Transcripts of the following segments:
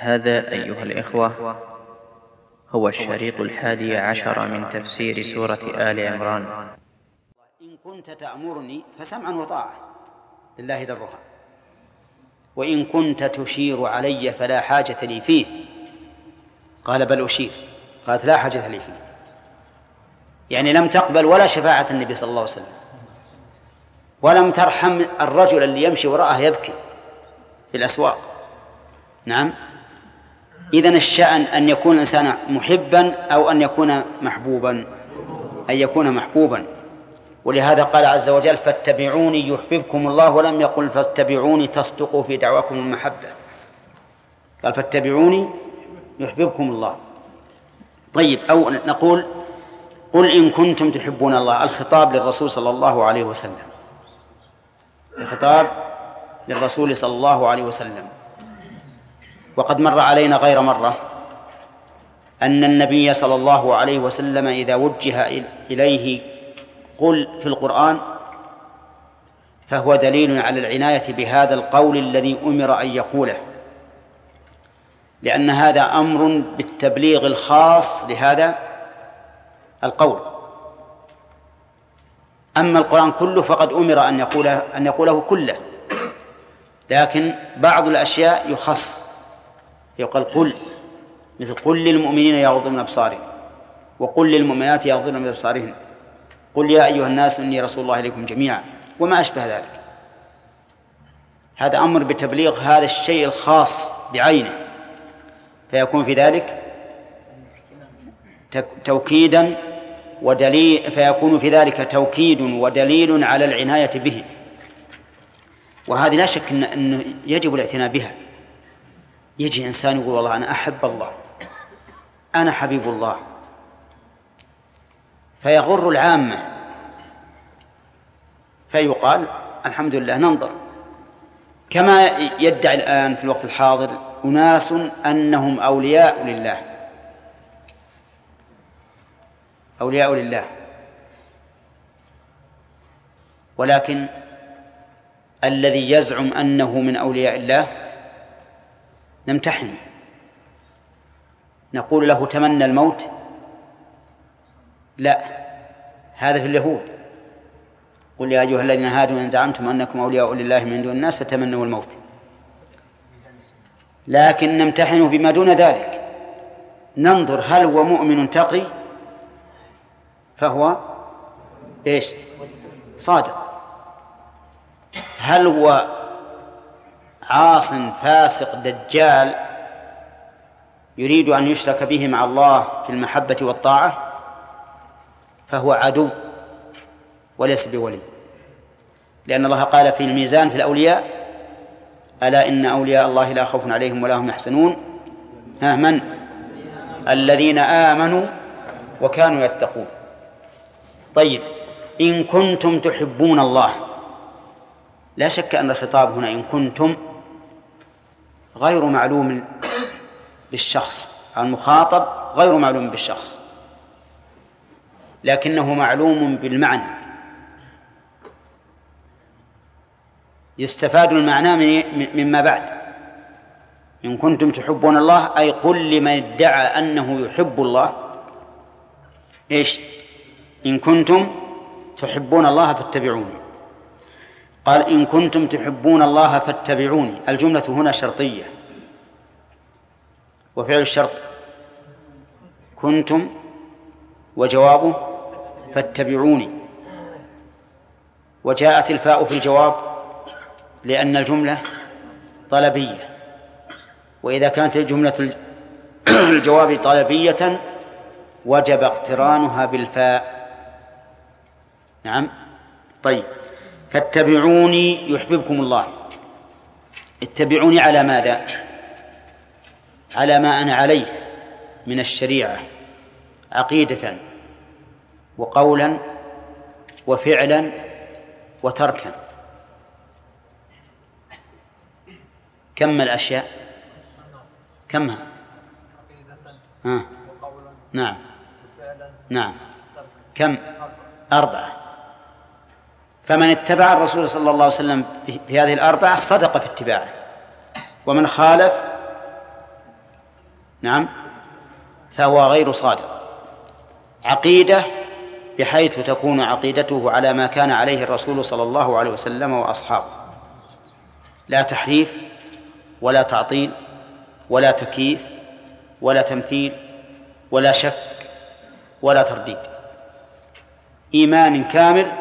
هذا أيها الإخوة هو الشريط الحادي عشر من تفسير سورة آل عمران. إن كنت تأمرني فسمعا وطاعة لله درها وإن كنت تشير علي فلا حاجة لي فيه. قال بل أشير. قالت لا حاجة لي فيه. يعني لم تقبل ولا شفاعة النبي صلى الله عليه وسلم. ولم ترحم الرجل اللي يمشي وراءه يبكي في الأسواق. نعم. إذن الشأن أن يكون الإنسان محبا أو أن يكون محبوبا أن يكون محبوبا. ولهذا قال عز وجل فاتبعوني يحببكم الله. ولم يقل فاتبعوني تصدقوا في دعواكم المحبة. قال فاتبعوني يحببكم الله. طيب أو نقول قل إن كنتم تحبون الله. الخطاب للرسول صلى الله عليه وسلم. الخطاب للرسول صلى الله عليه وسلم. وقد مر علينا غير مرة أن النبي صلى الله عليه وسلم إذا وجه إليه قل في القرآن فهو دليل على العناية بهذا القول الذي أمر أن يقوله لأن هذا أمر بالتبليغ الخاص لهذا القول. أما القرآن كله فقد أمر أن يقوله أن يقوله كله لكن بعض الأشياء يخص يقال قل مثل قل للمؤمنين يغضوا من أبصارهم وقل للمؤمنات يغضن من أبصارهن. قل يا أيها الناس إني رسول الله إليكم جميعا وما أشبه ذلك. هذا أمر بتبليغ هذا الشيء الخاص بعينه. فيكون في ذلك توكيدا ودليل فيكون في ذلك توكيد ودليل على العناية به. وهذه لا شك أنه يجب الاعتناء بها. يجي إنسان يقول والله أنا أحب الله. أنا حبيب الله. فيغر العامة. فيقال الحمد لله ننظر. كما يدعي الآن في الوقت الحاضر أناس أنهم أولياء لله. أولياء لله. ولكن الذي يزعم أنه من أولياء الله نمتحنه نقول له تمنى الموت. لا هذا في اليهود. قل يا أيها الذين هادوا إن زعمتم أنكم أولياء لله من دون الناس فتمنوا الموت. لكن نمتحنه بما دون ذلك. ننظر هل هو مؤمن تقي. فهو إيش؟ صادق. هل هو عاص فاسق دجال يريد أن يشرك به مع الله في المحبة والطاعة فهو عدو وليس بولي. لأن الله قال في الميزان في الأولياء ألا إن أولياء الله لا خوف عليهم ولا هم يحزنون؟ ها من؟ الذين آمنوا وكانوا يتقون. طيب إن كنتم تحبون الله لا شك أن الخطاب هنا إن كنتم غير معلوم بالشخص المخاطب غير معلوم بالشخص. لكنه معلوم بالمعنى. يستفاد المعنى مما بعد. إن كنتم تحبون الله أي قل لمن ادعى أنه يحب الله. إيش؟ إن كنتم تحبون الله فاتبعوني قال إن كنتم تحبون الله فاتبعوني. الجملة هنا شرطية. وفعل الشرط كنتم وجوابه فاتبعوني. وجاءت الفاء في الجواب لأن الجملة طلبية. وإذا كانت الجملة الجواب طلبية وجب اقترانها بالفاء. نعم. طيب. فاتبعوني يحببكم الله. اتبعوني على ماذا؟ على ما أنا عليه من الشريعة عقيدة وقولا وفعلا وتركا. كم الأشياء؟ كمها؟ ها؟ نعم. نعم. كم؟ أربعة. فمن اتبع الرسول صلى الله عليه وسلم في هذه الأربعة صدق في اتباعه. ومن خالف نعم فهو غير صادق. عقيدة بحيث تكون عقيدته على ما كان عليه الرسول صلى الله عليه وسلم وأصحابه. لا تحريف ولا تعطيل ولا تكييف ولا تمثيل ولا شك ولا ترديد. إيمان كامل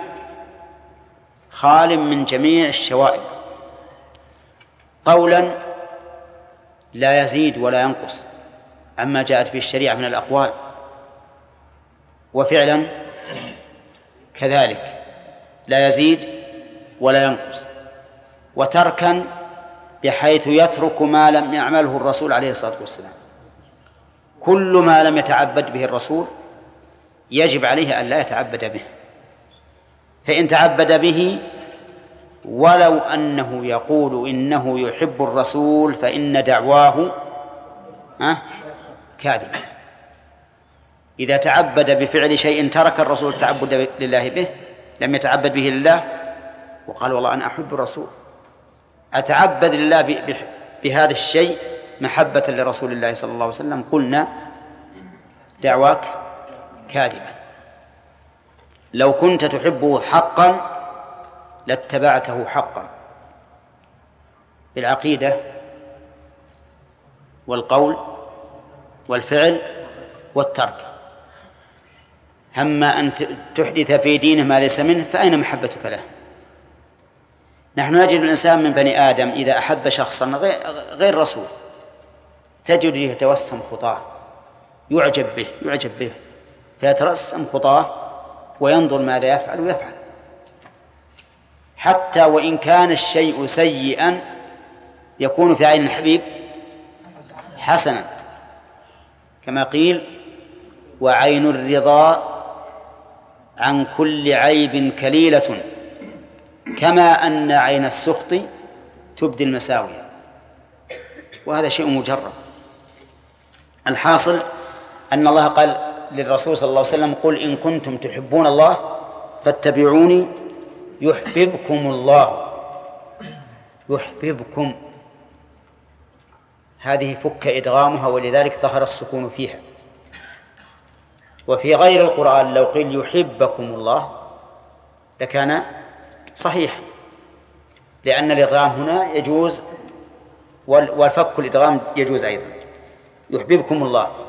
خال من جميع الشوائب. قولا لا يزيد ولا ينقص عما جاءت به الشريعة من الأقوال. وفعلا كذلك لا يزيد ولا ينقص. وتركا بحيث يترك ما لم يعمله الرسول عليه الصلاة والسلام. كل ما لم يتعبد به الرسول يجب عليه أن لا يتعبد به. فإن تعبد به ولو أنه يقول إنه يحب الرسول فإن دعواه كاذبة إذا تعبد بفعل شيء ترك الرسول التعبد لله به لم يتعبد به لله وقال والله أنا أحب الرسول. أتعبد لله بهذا الشيء محبة لرسول الله صلى الله عليه وسلم؟ قلنا دعواك كاذبة لو كنت تحبه حقا لاتبعته حقا. بالعقيدة والقول والفعل والترك. أما أن تحدث في دينه ما ليس منه فأين محبتك له؟ نحن نجد الإنسان من بني آدم إذا أحب شخصا غير رسول. تجد يتوسم خطاه يعجب به يعجب به فيترسم خطاه وينظر ماذا يفعل ويفعل. حتى وإن كان الشيء سيئا يكون في عين الحبيب حسنا. كما قيل وعين الرضا عن كل عيب كليلة. كما أن عين السخط تبدي المساوي. وهذا شيء مجرد الحاصل أن الله قال للرسول صلى الله عليه وسلم قل إن كنتم تحبون الله فاتبعوني يحببكم الله. يحببكم. هذه فك إدغامها ولذلك ظهر السكون فيها. وفي غير القرآن لو قيل يحبكم الله لكان صحيحا لأن الإدغام هنا يجوز والفك الإدغام يجوز أيضا. يحببكم الله.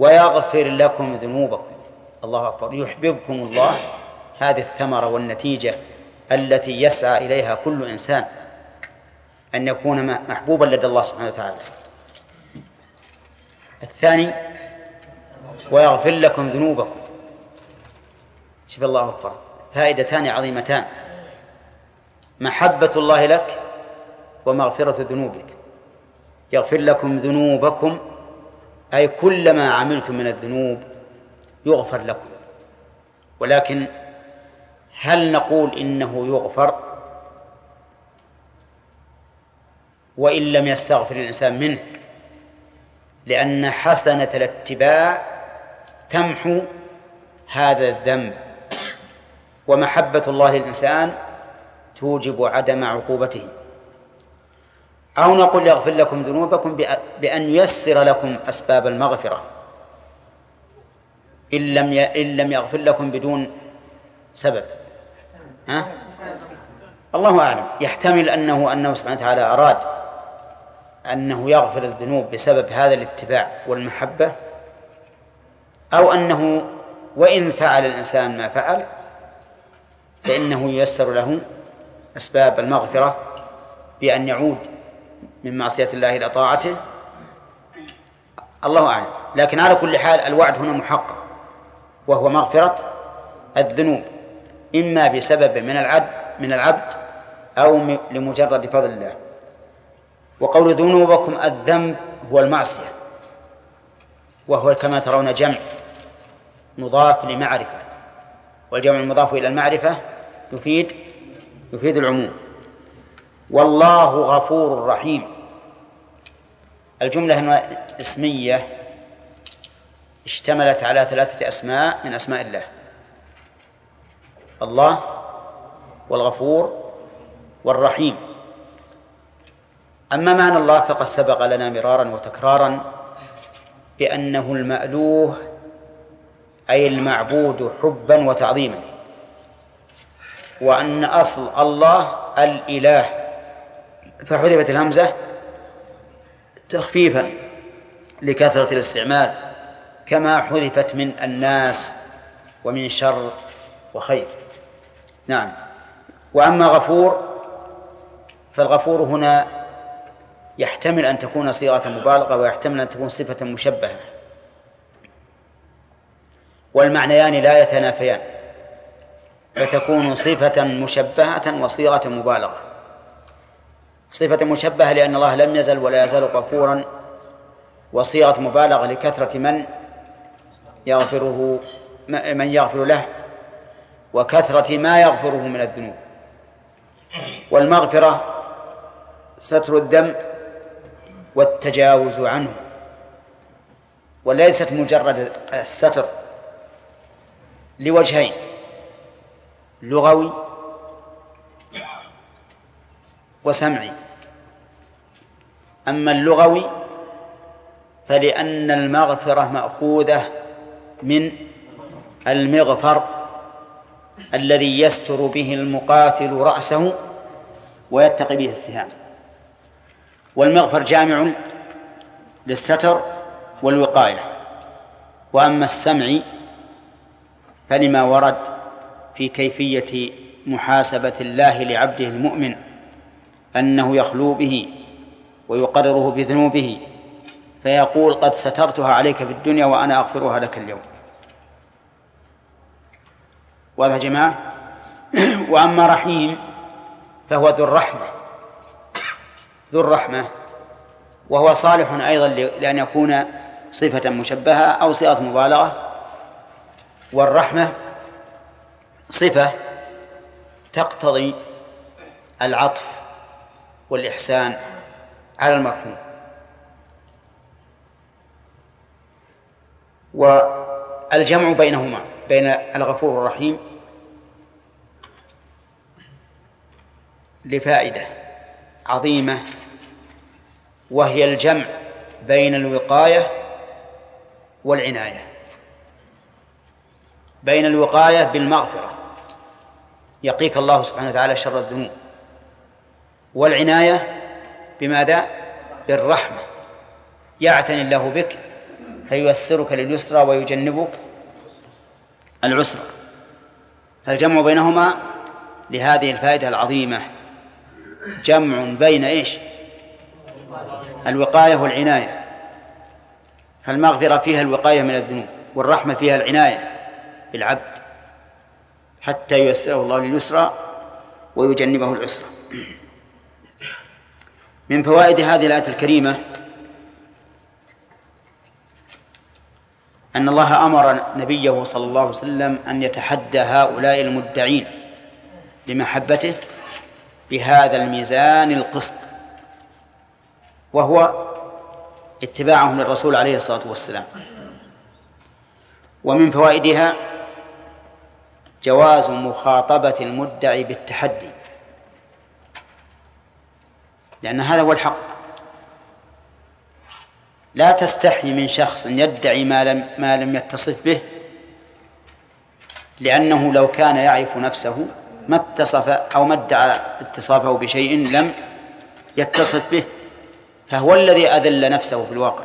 ويغفر لكم ذنوبكم. الله أكبر. يحببكم الله. هذه الثمرة والنتيجة التي يسعى إليها كل إنسان أن يكون محبوبا لدى الله سبحانه وتعالى. الثاني ويغفر لكم ذنوبكم. شوف الله أكبر. فائدتان عظيمتان. محبة الله لك ومغفرة ذنوبك. يغفر لكم ذنوبكم أي كل ما عملتم من الذنوب يغفر لكم. ولكن هل نقول إنه يغفر؟ وإن لم يستغفر الإنسان منه لأن حسنة الاتباع تمحو هذا الذنب. ومحبة الله للإنسان توجب عدم عقوبته. أو نقول يغفر لكم ذنوبكم بأن ييسر لكم أسباب المغفرة. إن لم إن لم يغفر لكم بدون سبب. ها؟ الله أعلم. يحتمل أنه أنه سبحانه وتعالى أراد أنه يغفر الذنوب بسبب هذا الاتباع والمحبة أو أنه وإن فعل الإنسان ما فعل فإنه ييسر له أسباب المغفرة بأن يعود من معصية الله إلى طاعته؟ الله أعلم. لكن على كل حال الوعد هنا محقق وهو مغفرة الذنوب إما بسبب من العبد من العبد أو لمجرد فضل الله. وقول ذنوبكم الذنب هو المعصية وهو كما ترون جمع مضاف لمعرفة. والجمع المضاف إلى المعرفة يفيد يفيد العموم. والله غفور رحيم. الجملة اسمية اشتملت على ثلاثة أسماء من أسماء الله. الله والغفور والرحيم. أما معنى الله فقد سبق لنا مرارا وتكرارا بأنه المألوه أي المعبود حبا وتعظيما. وأن أصل الله الإله. فحذفت الهمزة تخفيفا لكثرة الاستعمال كما حذفت من الناس ومن شر وخير. نعم. وأما غفور فالغفور هنا يحتمل أن تكون صيغة مبالغة ويحتمل أن تكون صفة مشبهة. والمعنيان لا يتنافيان فتكون صفة مشبهة وصيغة مبالغة. صفة مشبهة لأن الله لم يزل ولا يزال غفورا. وصيغة مبالغة لكثرة من يغفره من يغفر له وكثرة ما يغفره من الذنوب. والمغفرة ستر الذنب والتجاوز عنه وليست مجرد الستر لوجهين لغوي وسمعي. أما اللغوي فلأن المغفرة مأخوذة من المغفر الذي يستر به المقاتل رأسه ويتقي به السهام. والمغفر جامع للستر والوقاية. وأما السمع فلما ورد في كيفية محاسبة الله لعبده المؤمن أنه يخلو به ويقرره بذنوبه فيقول قد سترتها عليك في الدنيا وأنا أغفرها لك اليوم. واضح جماعة؟ وأما رحيم فهو ذو الرحمة. ذو الرحمة. وهو صالح أيضا لأن يكون صفة مشبهة أو صيغة مبالغة. والرحمة صفة تقتضي العطف والإحسان. على المرحوم. والجمع بينهما بين الغفور الرحيم لفائدة عظيمة وهي الجمع بين الوقاية والعناية. بين الوقاية بالمغفرة. يقيك الله سبحانه وتعالى شر الذنوب. والعناية بماذا؟ بالرحمة. يعتني الله بك فييسرك لليسرى ويجنبك العسرى. فالجمع بينهما لهذه الفائدة العظيمة. جمع بين إيش؟ الوقاية والعناية. فالمغفرة فيها الوقاية من الذنوب والرحمة فيها العناية بالعبد حتى ييسره الله لليسرى ويجنبه العسرى. من فوائد هذه الآية الكريمة أن الله أمر نبيه صلى الله عليه وسلم أن يتحدى هؤلاء المدعين لمحبته بهذا الميزان القسط وهو اتباعهم للرسول عليه الصلاة والسلام. ومن فوائدها جواز مخاطبة المدعي بالتحدي. لأن هذا هو الحق. لا تستحي من شخص يدعي ما لم ما لم يتصف به لأنه لو كان يعرف نفسه ما اتصف أو ما ادعى اتصافه بشيء لم يتصف به فهو الذي أذل نفسه في الواقع.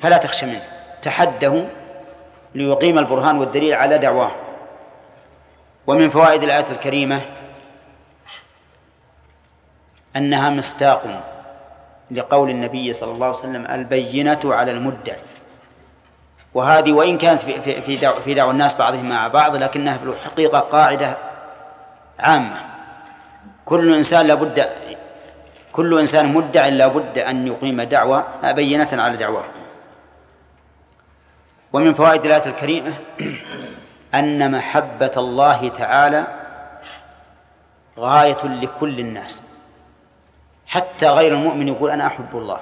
فلا تخشى منه. تحده ليقيم البرهان والدليل على دعواه. ومن فوائد الآية الكريمة أنها مصداق لقول النبي صلى الله عليه وسلم البينة على المدعي. وهذه وإن كانت في في دعوة, في دعوة الناس بعضهم مع بعض لكنها في الحقيقة قاعدة عامة. كل إنسان لابد كل إنسان مدع لابد أن يقيم دعوة بينة على دعواه ومن فوائد الآية الكريمة أن محبة الله تعالى غاية لكل الناس. حتى غير المؤمن يقول أنا أحب الله.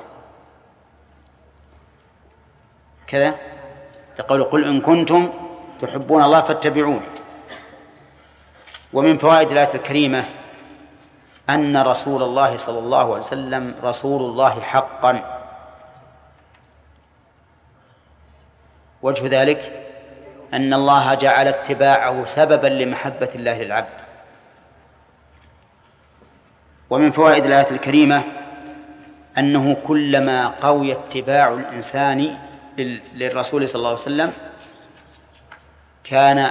كذا؟ يقول قل إن كنتم تحبون الله فاتبعون. ومن فوائد الآية الكريمة أن رسول الله صلى الله عليه وسلم رسول الله حقا. وجه ذلك أن الله جعل اتباعه سببا لمحبة الله للعبد. ومن فوائد الآية الكريمة أنه كلما قوي اتباع الإنسان للرسول صلى الله عليه وسلم كان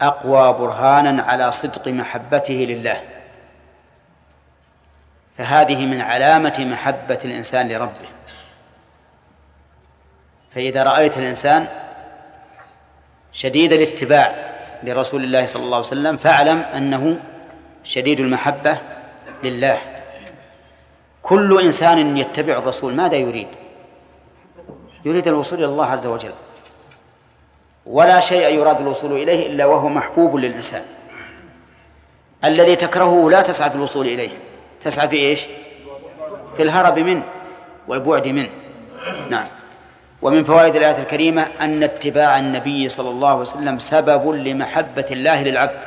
أقوى برهانا على صدق محبته لله. فهذه من علامة محبة الإنسان لربه. فإذا رأيت الإنسان شديد الاتباع لرسول الله صلى الله عليه وسلم فاعلم أنه شديد المحبة لله. كل إنسان يتبع الرسول ماذا يريد؟ يريد الوصول إلى الله عز وجل. ولا شيء يراد الوصول إليه إلا وهو محبوب للإنسان. الذي تكرهه لا تسعى في الوصول إليه. تسعى في إيش؟ في الهرب منه والبعد منه. نعم. ومن فوائد الآية الكريمة أن اتباع النبي صلى الله عليه وسلم سبب لمحبة الله للعبد.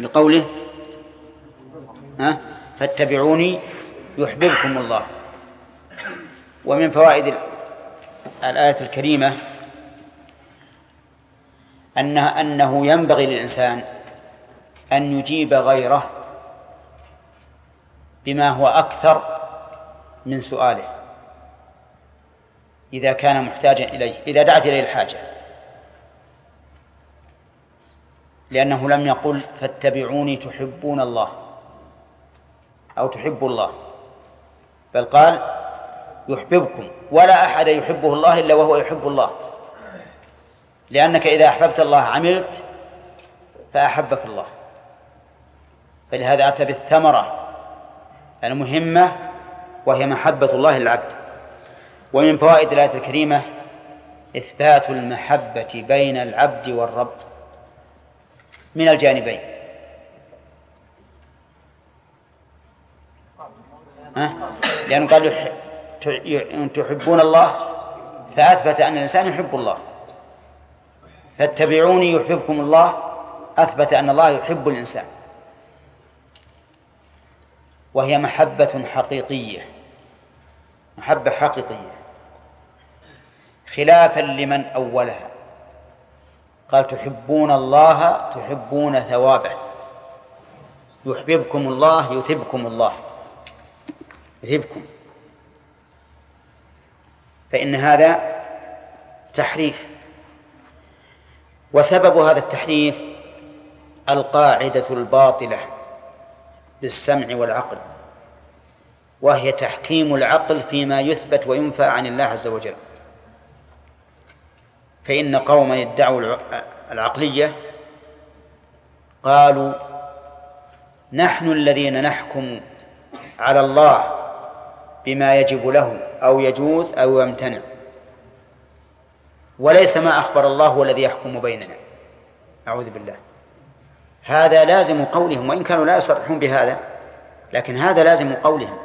لقوله ها؟ فاتبعوني يحببكم الله. ومن فوائد الآية الكريمة أنها أنه ينبغي للإنسان أن يجيب غيره بما هو أكثر من سؤاله. إذا كان محتاجا إليه إذا دعت إليه الحاجة. لأنه لم يقل فاتبعوني تحبون الله. أو تحب الله. بل قال يحببكم. ولا أحد يحبه الله إلا وهو يحب الله. لأنك إذا أحببت الله عملت فأحبك الله. فلهذا أتى بالثمرة المهمة وهي محبة الله للعبد. ومن فوائد الآية الكريمة إثبات المحبة بين العبد والرب من الجانبين. ها؟ لأنه قال تحبون الله فأثبت أن الإنسان يحب الله. فاتبعوني يحببكم الله أثبت أن الله يحب الإنسان. وهي محبة حقيقية. محبة حقيقية. خلافا لمن أولها. قال تحبون الله تحبون ثوابه. يحببكم الله يثبكم الله. يثبكم فإن هذا تحريف. وسبب هذا التحريف القاعدة الباطلة بالسمع والعقل وهي تحكيم العقل فيما يثبت وينفى عن الله عز وجل. فإن قوما ادعوا العقلية قالوا نحن الذين نحكم على الله بما يجب له أو يجوز أو يمتنع. وليس ما أخبر الله هو الذي يحكم بيننا. أعوذ بالله. هذا لازم قولهم وإن كانوا لا يصرحون بهذا لكن هذا لازم قولهم.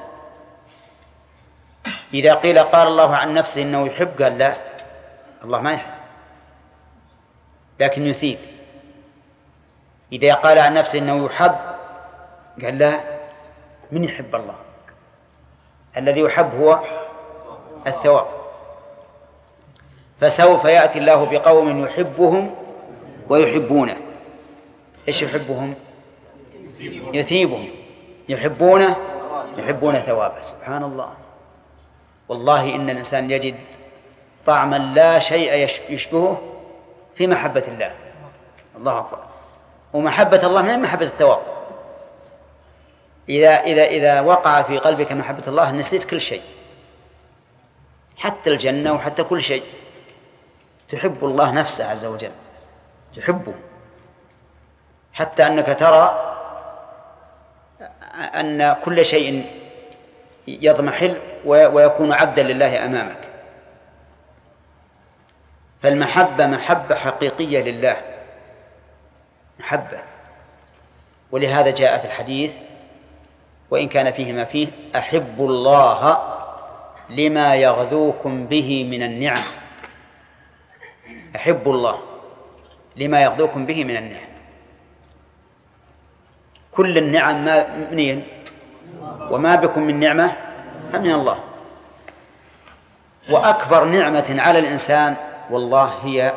إذا قيل قال الله عن نفسه إنه يحب قال لا الله ما يحب. لكن يثيب. إذا قال عن نفسه إنه يحب قال لا من يحب الله؟ الذي يحب هو الثواب. فسوف يأتي الله بقوم يحبهم ويحبونه. إيش يحبهم؟ يثيبهم. يحبونه يحبون ثوابه. سبحان الله والله إن الإنسان يجد طعما لا شيء يشبهه في محبة الله. الله أكبر. ومحبة الله من محبة الثواب. إذا إذا إذا وقع في قلبك محبة الله نسيت كل شيء. حتى الجنة وحتى كل شيء. تحب الله نفسه عز وجل. تحبه. حتى أنك ترى أن كل شيء يضمحل ويكون عبدا لله أمامك. فالمحبة محبة حقيقية لله. محبة. ولهذا جاء في الحديث وإن كان فيه ما فيه أحب الله لما يغذوكم به من النعم. أحب الله لما يغذوكم به من النعم. كل النعم ما منين؟ وما بكم من نعمة؟ فمن الله. وأكبر نعمة على الإنسان والله هي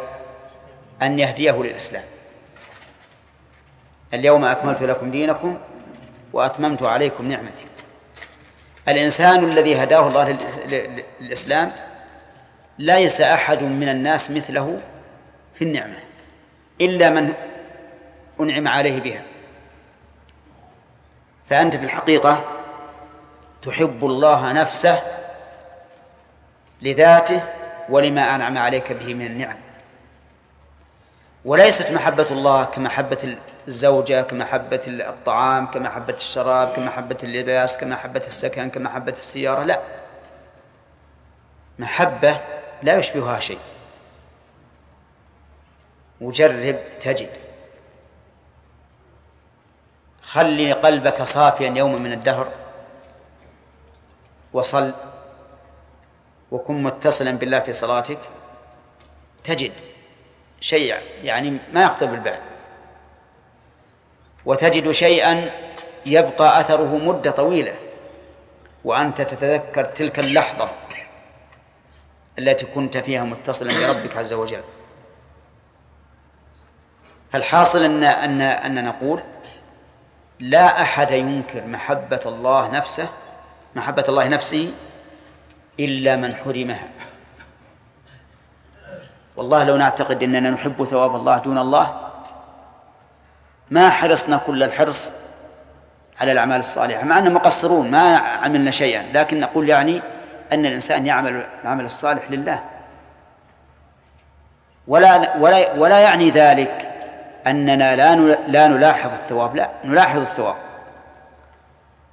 أن يهديه للإسلام. اليوم أكملت لكم دينكم وأتممت عليكم نعمتي. الإنسان الذي هداه الله للإسلام ليس أحد من الناس مثله في النعمة إلا من أنعم عليه بها. فأنت في الحقيقة تحب الله نفسه لذاته ولما أنعم عليك به من النعم. وليست محبة الله كمحبة الزوجة كمحبة الطعام كمحبة الشراب كمحبة اللباس كمحبة السكن كمحبة السيارة لا. محبة لا يشبهها شيء. وجرب تجد. خلي قلبك صافيا يوما من الدهر. وصل. وكن متصلا بالله في صلاتك. تجد. شيء يعني ما يخطر بالبال. وتجد شيئا يبقى أثره مدة طويلة وأنت تتذكر تلك اللحظة التي كنت فيها متصلا بربك عز وجل. فالحاصل أن أن أن نقول لا أحد ينكر محبة الله نفسه محبة الله نفسه إلا من حرمها. والله لو نعتقد إننا نحب ثواب الله دون الله ما حرصنا كل الحرص على الأعمال الصالحة مع اننا مقصرون ما عملنا شيئا لكن نقول يعني أن الإنسان يعمل العمل الصالح لله. ولا ولا ولا يعني ذلك أننا لا لا نلاحظ الثواب لا نلاحظ الثواب.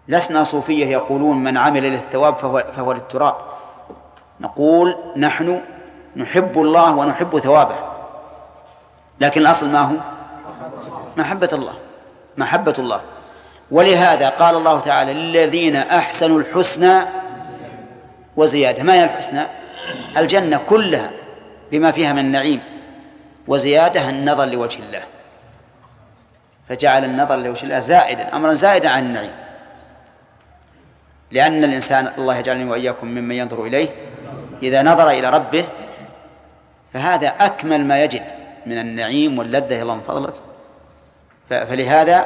لسنا صوفية يقولون من عمل للثواب فهو فهو للتراب. نقول نحن نحب الله ونحب ثوابه. لكن الأصل ما هو؟ محبة الله. محبة الله. ولهذا قال الله تعالى للذين أحسنوا الحسنى وزيادة. ما هي الحسنى؟ الجنة كلها بما فيها من النعيم وزيادة النظر لوجه الله. فجعل النظر لوجه الله زائدا أمرا زائدا عن النعيم. لأن الإنسان الله يجعلني وإياكم ممن ينظر إليه إذا نظر إلى ربه فهذا أكمل ما يجد من النعيم واللذة الله من فضلك. فلهذا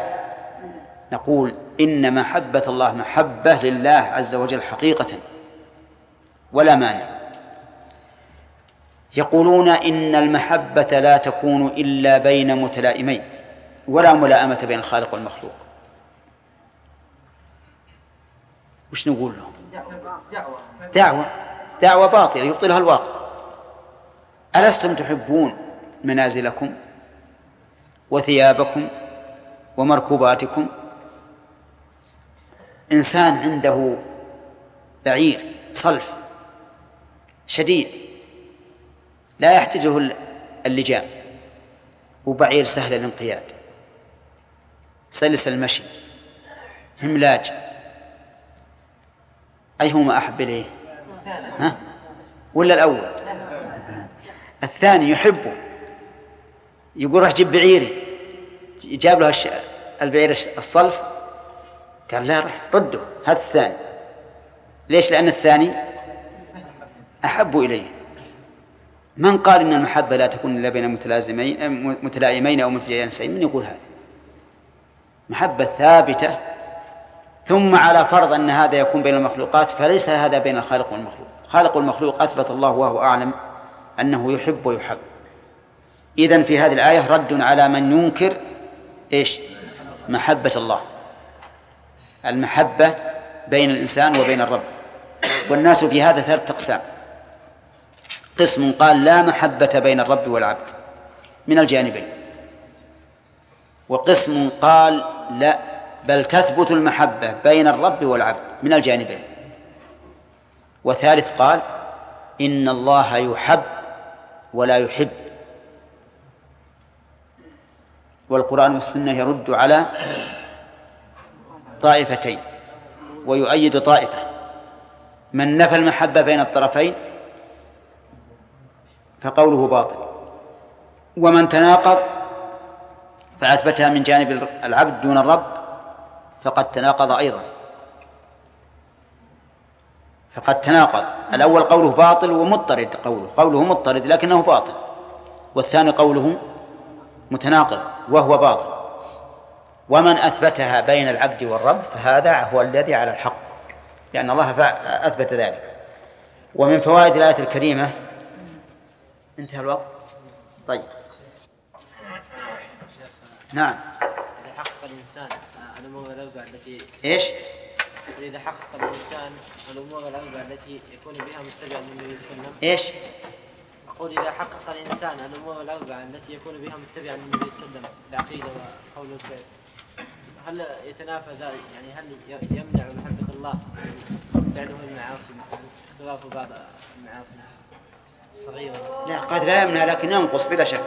نقول إن محبة الله محبة لله عز وجل حقيقة ولا مانع. يقولون إن المحبة لا تكون إلا بين متلائمين ولا ملائمة بين الخالق والمخلوق. وش نقول لهم؟ دعوة. دعوة باطلة يبطلها الواقع. ألستم تحبون منازلكم وثيابكم ومركوباتكم؟ إنسان عنده بعير صلف شديد لا يحتجه اللجام وبعير سهل الانقياد. سلس المشي هملاج. أيهما أحب إليه؟ ها؟ ولا الأول؟ الثاني يحبه. يقول راح جيب بعيري. جاب له البعير الصلف. قال لا راح رده. هذا الثاني. ليش؟ لأن الثاني أحب إليه. من قال إن المحبة لا تكون إلا بين متلازمين متلائمين أو متجانسين من يقول هذا؟ محبة ثابتة. ثم على فرض أن هذا يكون بين المخلوقات فليس هذا بين الخالق والمخلوق. خالق والمخلوق أثبت الله وهو أعلم. أنه يحب ويحب. إذن في هذه الآية رد على من ينكر إيش؟ محبة الله. المحبة بين الإنسان وبين الرب. والناس في هذا ثلاث أقسام. قسم قال لا محبة بين الرب والعبد من الجانبين. وقسم قال لا بل تثبت المحبة بين الرب والعبد من الجانبين. وثالث قال إن الله يحب ولا يحب. والقرآن والسنة يرد على طائفتين ويؤيد طائفة. من نفى المحبة بين الطرفين فقوله باطل. ومن تناقض فأثبتها من جانب العبد دون الرب فقد تناقض أيضا. فقد تناقض. الأول قوله باطل ومضطرد قوله. قوله مضطرد لكنه باطل. والثاني قوله متناقض وهو باطل. ومن أثبتها بين العبد والرب فهذا هو الذي على الحق. لأن الله أثبت ذلك. ومن فوائد الآية الكريمة انتهى الوقت. طيب. نعم. إذا حقق الإنسان الأمور التي إيش؟ إذا حقق الإنسان الأمور الأربعة التي يكون بها متبعا للنبي صلى الله عليه وسلم. إيش؟ أقول إذا حقق الإنسان الأمور الأربعة التي يكون بها متبعا للنبي صلى الله عليه وسلم العقيدة وقول الفعل. هل يتنافى ذلك؟ يعني هل يمنع محبة الله فعله المعاصي مثلا؟ اختلاف بعض المعاصي الصغيرة. لا قد لا يمنع لكن ينقص بلا شك.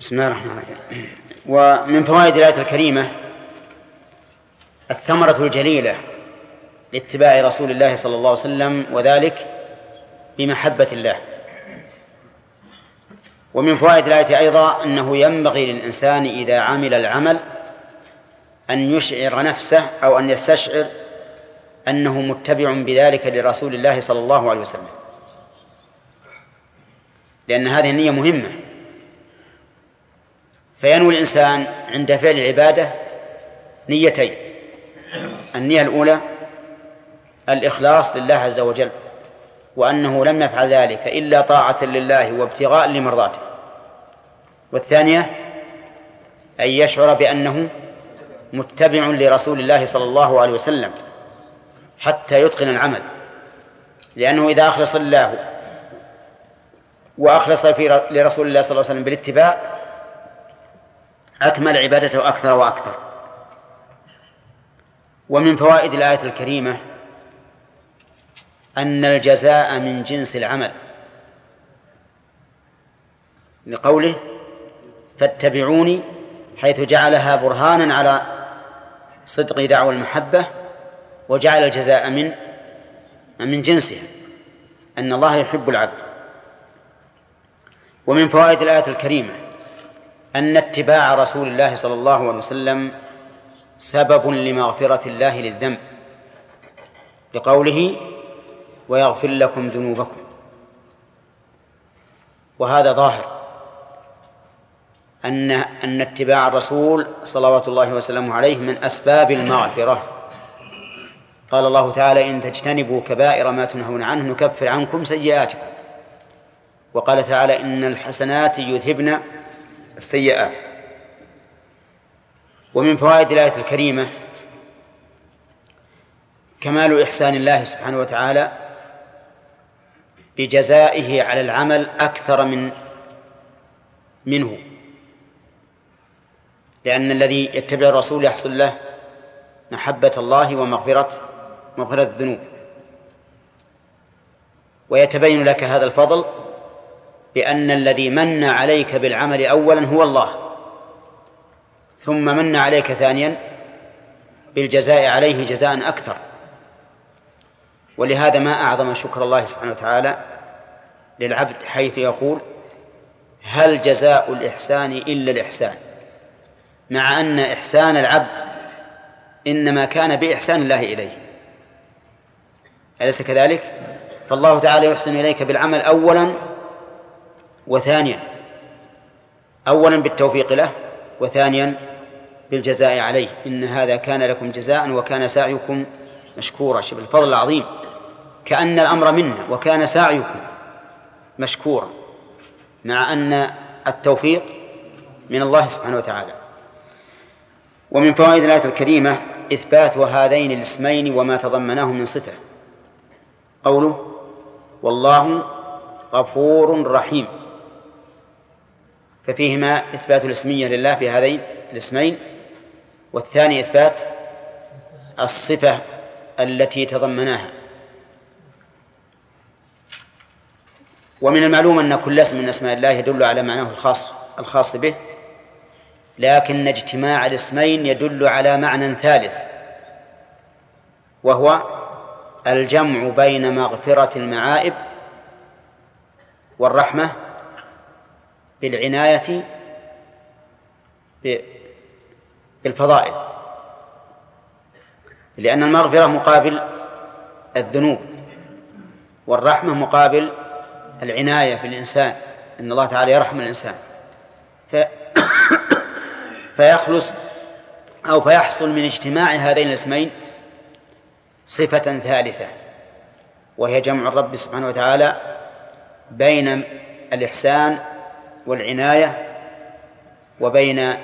بسم الله الرحمن الرحيم. ومن فوائد الآية الكريمة الثمرة الجليلة لاتباع رسول الله صلى الله عليه وسلم وذلك بمحبة الله. ومن فوائد الآية أيضا أنه ينبغي للإنسان إذا عمل العمل أن يشعر نفسه أو أن يستشعر أنه متبع بذلك لرسول الله صلى الله عليه وسلم. لأن هذه النية مهمة. فينوي الإنسان عند فعل العبادة نيتين. النية الأولى الإخلاص لله عز وجل وأنه لم يفعل ذلك إلا طاعة لله وابتغاء لمرضاته. والثانية أن يشعر بأنه متبع لرسول الله صلى الله عليه وسلم حتى يتقن العمل. لأنه إذا أخلص الله وأخلص في لرسول الله صلى الله عليه وسلم بالاتباع أكمل عبادته أكثر وأكثر. ومن فوائد الآية الكريمة أن الجزاء من جنس العمل. لقوله فاتبعوني حيث جعلها برهانا على صدق دعوى المحبة وجعل الجزاء من من جنسها. أن الله يحب العبد. ومن فوائد الآية الكريمة أن اتباع رسول الله صلى الله عليه وسلم سبب لمغفرة الله للذنب. لقوله ويغفر لكم ذنوبكم. وهذا ظاهر. أن أن اتباع الرسول صلوات الله وسلامه عليه من أسباب المغفرة. قال الله تعالى إن تجتنبوا كبائر ما تنهون عنه نكفر عنكم سيئاتكم. وقال تعالى إن الحسنات يذهبن السيئات ومن فوائد الآية الكريمة كمال إحسان الله سبحانه وتعالى بجزائه على العمل أكثر من منه. لأن الذي يتبع الرسول يحصل له محبة الله ومغفرة مغفرة الذنوب. ويتبين لك هذا الفضل بأن الذي من عليك بالعمل أولا هو الله ثم من عليك ثانيا بالجزاء عليه جزاء أكثر. ولهذا ما أعظم شكر الله سبحانه وتعالى للعبد حيث يقول هل جزاء الإحسان إلا الإحسان؟ مع أن إحسان العبد إنما كان بإحسان الله إليه. أليس كذلك؟ فالله تعالى يحسن إليك بالعمل أولا وثانيا أولا بالتوفيق له وثانيا بالجزاء عليه. إن هذا كان لكم جزاء وكان سعيكم مشكورا. شبه الفضل العظيم. كأن الأمر منا وكان سعيكم مشكورا مع أن التوفيق من الله سبحانه وتعالى. ومن فوائد الآية الكريمة إثبات هذين الاسمين وما تضمناه من صفة. قوله والله غفور رحيم ففيهما إثبات الاسمية لله في هذين الاسمين والثاني إثبات الصفة التي تضمناها. ومن المعلوم أن كل اسم من أسماء الله يدل على معناه الخاص الخاص به لكن اجتماع الاسمين يدل على معنى ثالث وهو الجمع بين مغفرة المعائب والرحمة بالعناية بالفضائل. لأن المغفرة مقابل الذنوب والرحمة مقابل العناية بالإنسان إن الله تعالى يرحم الإنسان. ف... فيخلص أو فيحصل من اجتماع هذين الاسمين صفة ثالثة وهي جمع الرب سبحانه وتعالى بين الإحسان والعناية وبين.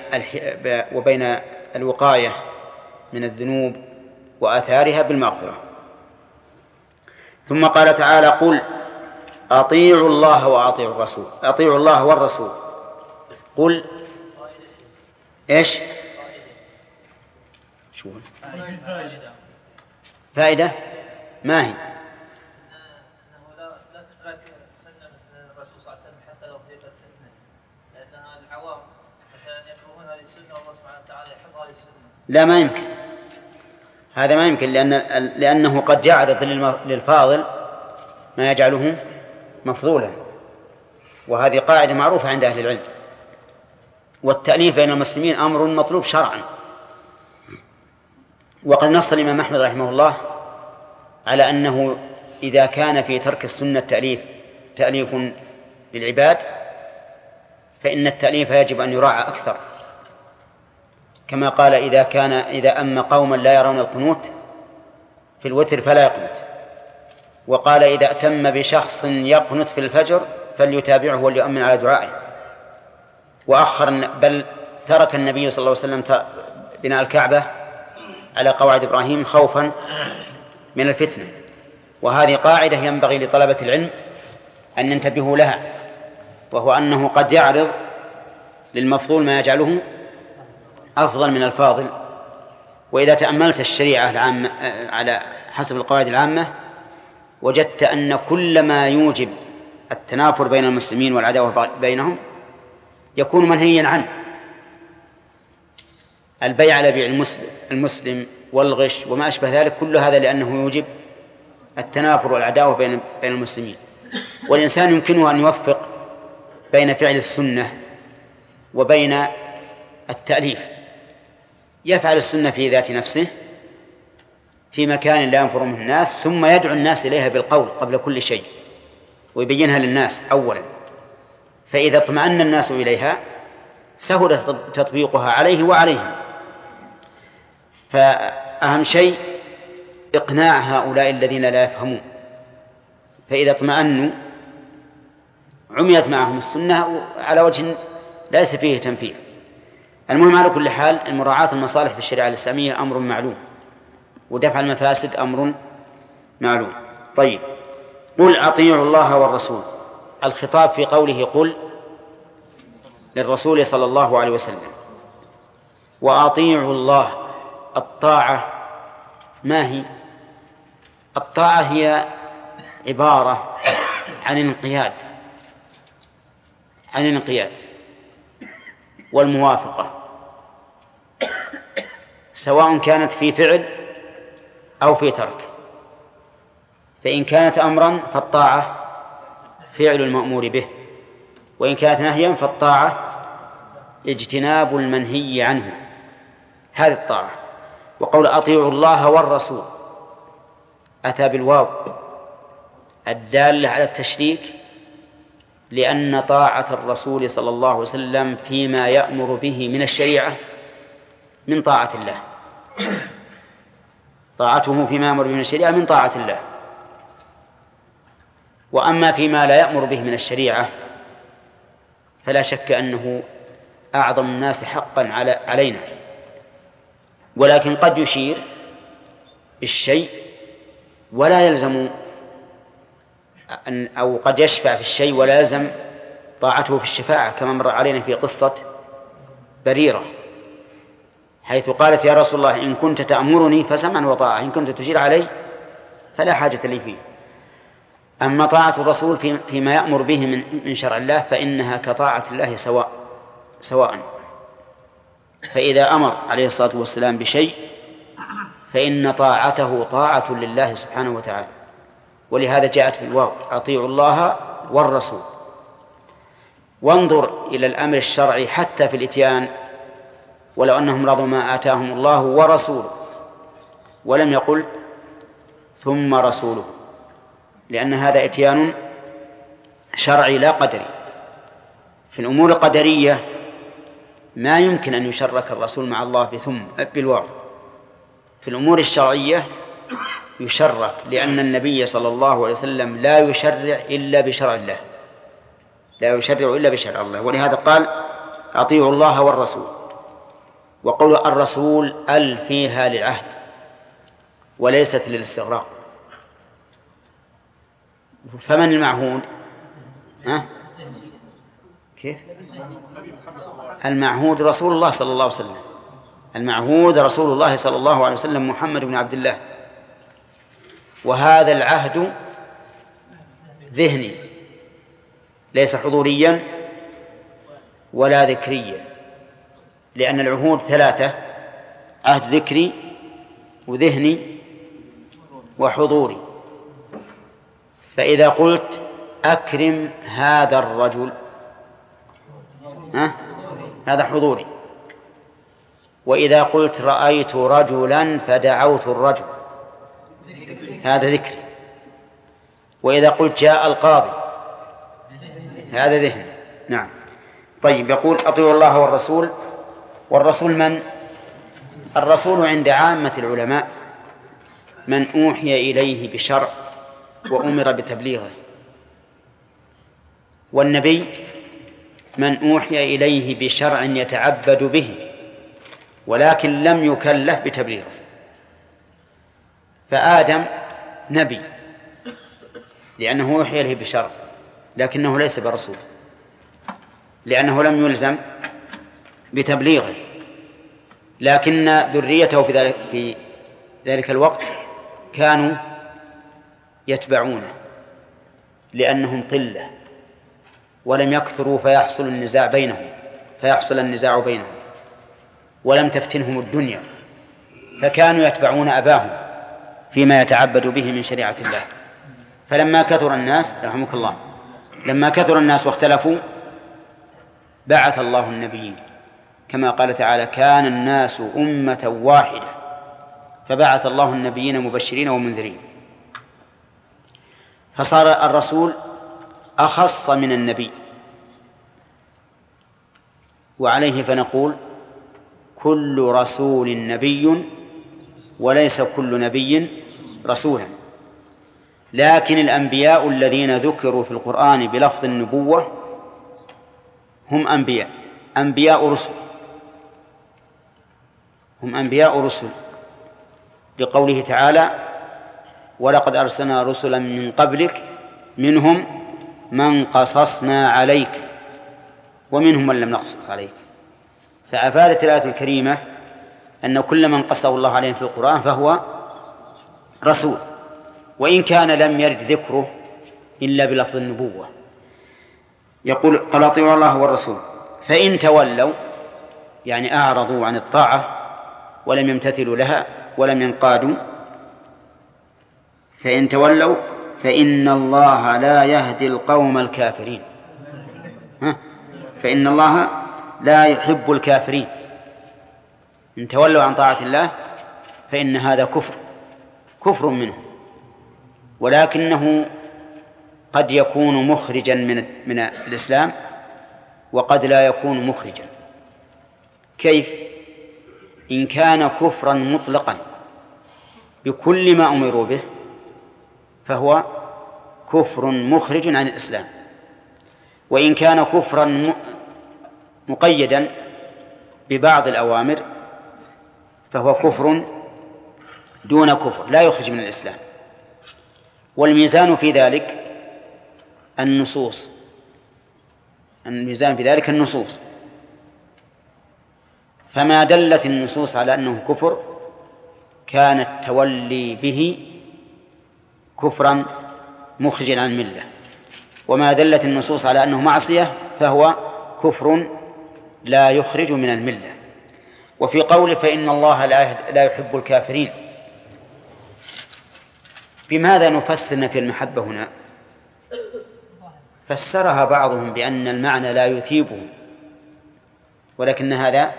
وبين الوقاية من الذنوب وآثارها بالمغفرة. ثم قال تعالى قل أطيعوا الله وأطيعوا الرسول أطيعوا الله والرسول. قل إيش؟ شو فائدة؟ ما هي؟ لا ما يمكن. هذا ما يمكن لأن لأنه قد يعرض للفاضل ما يجعله مفضولا. وهذه قاعدة معروفة عند أهل العلم. والتأليف بين المسلمين أمر مطلوب شرعا. وقد نص الإمام أحمد رحمه الله على أنه إذا كان في ترك السنة تأليف تأليف للعباد فإن التأليف يجب أن يراعى أكثر. كما قال إذا كان إذا أما قوما لا يرون القنوت في الوتر فلا يقنت. وقال إذا أتم بشخص يقنت في الفجر فليتابعه وليؤمن على دعائه. وأخر بل ترك النبي صلى الله عليه وسلم بناء الكعبة على قواعد إبراهيم خوفا من الفتنة. وهذه قاعدة ينبغي لطلبة العلم أن ينتبهوا لها وهو أنه قد يعرض للمفضول ما يجعله أفضل من الفاضل. وإذا تأملت الشريعة العامة على حسب القواعد العامة وجدت أن كل ما يوجب التنافر بين المسلمين والعداوة بينهم يكون منهيا عنه. البيع على بيع المسلم, المسلم والغش وما أشبه ذلك كل هذا لأنه يوجب التنافر والعداوة بين بين المسلمين. والإنسان يمكنه أن يوفق بين فعل السنة وبين التأليف. يفعل السنة في ذات نفسه في مكان لا ينفر منه الناس ثم يدعو الناس إليها بالقول قبل كل شيء ويبينها للناس أولا. فإذا اطمأن الناس إليها سهل تطبيقها عليه وعليهم. فأهم شيء إقناع هؤلاء الذين لا يفهمون. فإذا اطمأنوا عميت معهم السنة على وجه ليس فيه تنفيذ. المهم على كل حال مراعاة المصالح في الشريعة الإسلامية أمر معلوم ودفع المفاسد أمر معلوم. طيب قل أطيعوا الله والرسول. الخطاب في قوله قل للرسول صلى الله عليه وسلم وأطيعوا الله الطاعة ما هي؟ الطاعة هي عبارة عن انقياد عن الانقياد والموافقة. سواء كانت في فعل أو في ترك. فإن كانت أمرا فالطاعة فعل المأمور به. وإن كانت نهيا فالطاعة اجتناب المنهي عنه. هذه الطاعة. وقول أطيعوا الله والرسول. أتى بالواو. الدالة على التشريك لأن طاعة الرسول صلى الله عليه وسلم فيما يأمر به من الشريعة من طاعة الله. طاعته فيما يأمر به من الشريعة من طاعة الله. وأما فيما لا يأمر به من الشريعة فلا شك أنه أعظم الناس حقا على علينا. ولكن قد يشير بالشيء ولا يلزم أن أو قد يشفع في الشيء ولا يلزم طاعته في الشفاعة كما مر علينا في قصة بريرة حيث قالت يا رسول الله إن كنت تأمرني فسمعا وطاعة إن كنت تشير علي فلا حاجة لي فيه. أما طاعة الرسول في فيما يأمر به من من شرع الله فإنها كطاعة الله سواء سواء. فإذا أمر عليه الصلاة والسلام بشيء فإن طاعته طاعة لله سبحانه وتعالى. ولهذا جاءت بالواو. أطيعوا الله والرسول. وانظر إلى الأمر الشرعي حتى في الإتيان. ولو أنهم رضوا ما آتاهم الله ورسوله. ولم يقل ثم رسوله. لأن هذا إتيان شرعي لا قدري. في الأمور القدرية ما يمكن أن يشرك الرسول مع الله بثم بالواو. في الأمور الشرعية يشرك لأن النبي صلى الله عليه وسلم لا يشرع إلا بشرع الله. لا يشرع إلا بشرع الله. ولهذا قال أطيعوا الله والرسول. وقول الرسول أل فيها للعهد وليست للاستغراق. فمن المعهود؟ ها؟ كيف؟ المعهود رسول الله صلى الله عليه وسلم. المعهود رسول الله صلى الله عليه وسلم محمد بن عبد الله. وهذا العهد ذهني ليس حضوريا ولا ذكريا لأن العهود ثلاثة عهد ذكري وذهني وحضوري. فإذا قلت أكرم هذا الرجل ها؟ هذا حضوري. وإذا قلت رأيت رجلا فدعوت الرجل. هذا ذكري وإذا قلت جاء القاضي هذا ذهن. نعم. طيب يقول أطيعوا الله والرسول. والرسول من؟ الرسول عند عامة العلماء من أوحي إليه بشرع وأمر بتبليغه. والنبي من أوحي إليه بشرع يتعبد به ولكن لم يكلف بتبليغه. فآدم نبي. لأنه أوحي إليه بشرع لكنه ليس برسول. لأنه لم يلزم بتبليغه. لكن ذريته في ذلك في ذلك الوقت كانوا يتبعونه لأنهم قلة ولم يكثروا فيحصل النزاع بينهم فيحصل النزاع بينهم ولم تفتنهم الدنيا فكانوا يتبعون أباهم. فيما يتعبد به من شريعة الله. فلما كثر الناس رحمك الله لما كثر الناس واختلفوا بعث الله النبيين. كما قال تعالى كان الناس أمة واحدة فبعث الله النبيين مبشرين ومنذرين. فصار الرسول أخص من النبي. وعليه فنقول كل رسول نبي وليس كل نبي رسولا. لكن الأنبياء الذين ذكروا في القرآن بلفظ النبوة هم أنبياء أنبياء رسل. هم أنبياء رسل. لقوله تعالى ولقد أرسلنا رسلا من قبلك منهم من قصصنا عليك ومنهم من لم نقصص عليك. فأفادت الآية الكريمة أن كل من قصه الله عليه في القرآن فهو رسول وإن كان لم يرد ذكره إلا بلفظ النبوة. يقول قال أطيعوا الله والرسول فإن تولوا يعني أعرضوا عن الطاعة ولم يمتثلوا لها ولم ينقادوا فإن تولوا فإن الله لا يهدي القوم الكافرين. ها؟ فإن الله لا يحب الكافرين. إن تولوا عن طاعة الله فإن هذا كفر كفر منه ولكنه قد يكون مخرجا من من الإسلام وقد لا يكون مخرجا. كيف؟ إن كان كفرا مطلقا بكل ما أمروا به فهو كفر مخرج عن الإسلام. وإن كان كفرا مقيدا ببعض الأوامر فهو كفر دون كفر لا يخرج من الإسلام. والميزان في ذلك النصوص. الميزان في ذلك النصوص. فما دلت النصوص على أنه كفر كان التولي به كفرا مخرجا عن الملة. وما دلت النصوص على أنه معصية فهو كفر لا يخرج من الملة. وفي قوله فإن الله لا لا يحب الكافرين. بماذا نفسر نفي المحبة هنا؟ فسرها بعضهم بأن المعنى لا يثيبه ولكن هذا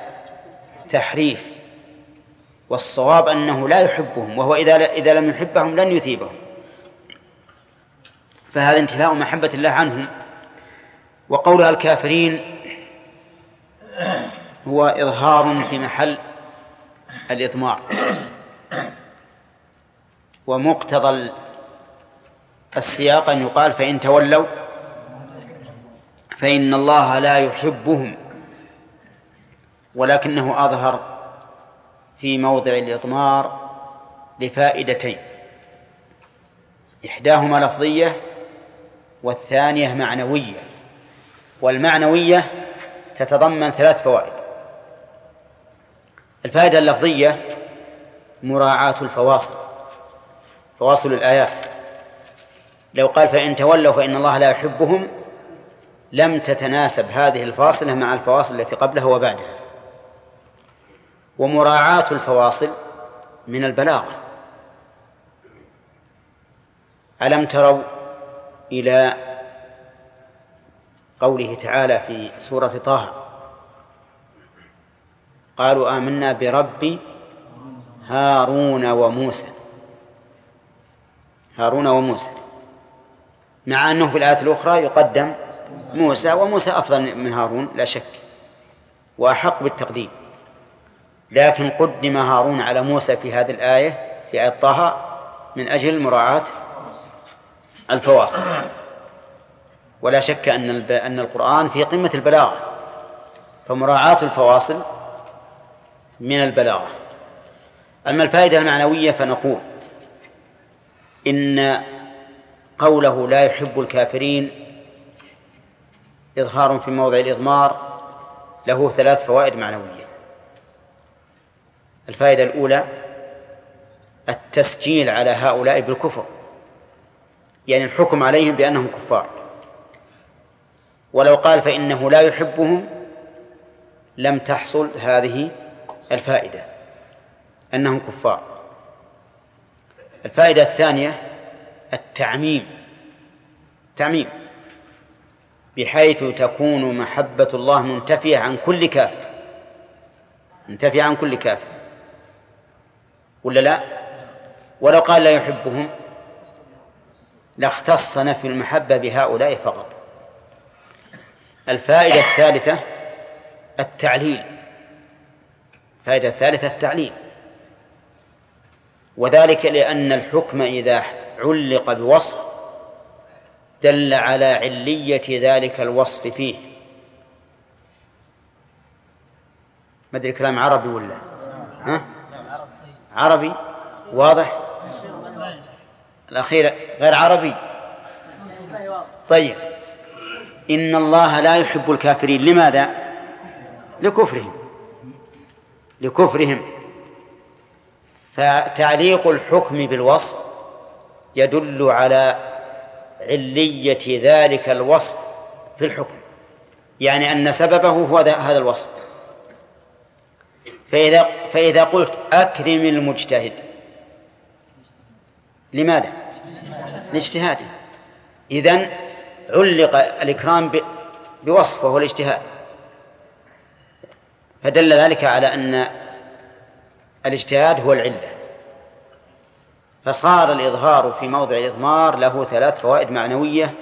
تحريف. والصواب أنه لا يحبهم وهو إذا إذا لم يحبهم لن يثيبهم. فهذا انتفاء محبة الله عنهم. وقولها الكافرين هو إظهار في محل الإضمار. ومقتضى السياق أن يقال فإن تولوا فإن الله لا يحبهم ولكنه أظهر في موضع الإضمار لفائدتين. إحداهما لفظية والثانية معنوية والمعنوية تتضمن ثلاث فوائد. الفائدة اللفظية مراعاة الفواصل فواصل الآيات. لو قال فإن تولوا فإن الله لا يحبهم لم تتناسب هذه الفاصلة مع الفواصل التي قبلها وبعدها. ومراعاة الفواصل من البلاغة. ألم تروا إلى قوله تعالى في سورة طه؟ قالوا آمنا برب هارون وموسى. هارون وموسى. مع أنه في الآية الأخرى يقدم موسى وموسى أفضل من هارون لا شك وأحق بالتقديم. لكن قدم هارون على موسى في هذه الآية في آية طه من أجل مراعاة الفواصل. ولا شك أن أن القرآن في قمة البلاغة فمراعاة الفواصل من البلاغة. أما الفائدة المعنوية فنقول إن قوله لا يحب الكافرين إظهار في موضع الإضمار له ثلاث فوائد معنوية. الفائدة الأولى التسجيل على هؤلاء بالكفر يعني الحكم عليهم بأنهم كفار. ولو قال فإنه لا يحبهم لم تحصل هذه الفائدة أنهم كفار. الفائدة الثانية التعميم. تعميم. بحيث تكون محبة الله منتفية عن كل كافر. منتفية عن كل كافر. ولا لا؟ ولو قال لا يحبهم لاختص نفي المحبة بهؤلاء فقط. الفائدة الثالثة التعليل. الفائدة الثالثة التعليل وذلك لأن الحكم إذا علق بوصف دل على علية ذلك الوصف فيه. ما أدري كلام عربي ولا ها؟ عربي؟ واضح؟ الأخير غير عربي. طيب. إن الله لا يحب الكافرين. لماذا؟ لكفرهم. لكفرهم. فتعليق الحكم بالوصف يدل على علية ذلك الوصف في الحكم. يعني أن سببه هو هذا الوصف. فإذا فإذا قلت أكرم المجتهد لماذا؟ لاجتهاده. إذن علق الإكرام بوصف وهو الاجتهاد. فدل ذلك على أن الاجتهاد هو العلة. فصار الإظهار في موضع الإضمار له ثلاث فوائد معنوية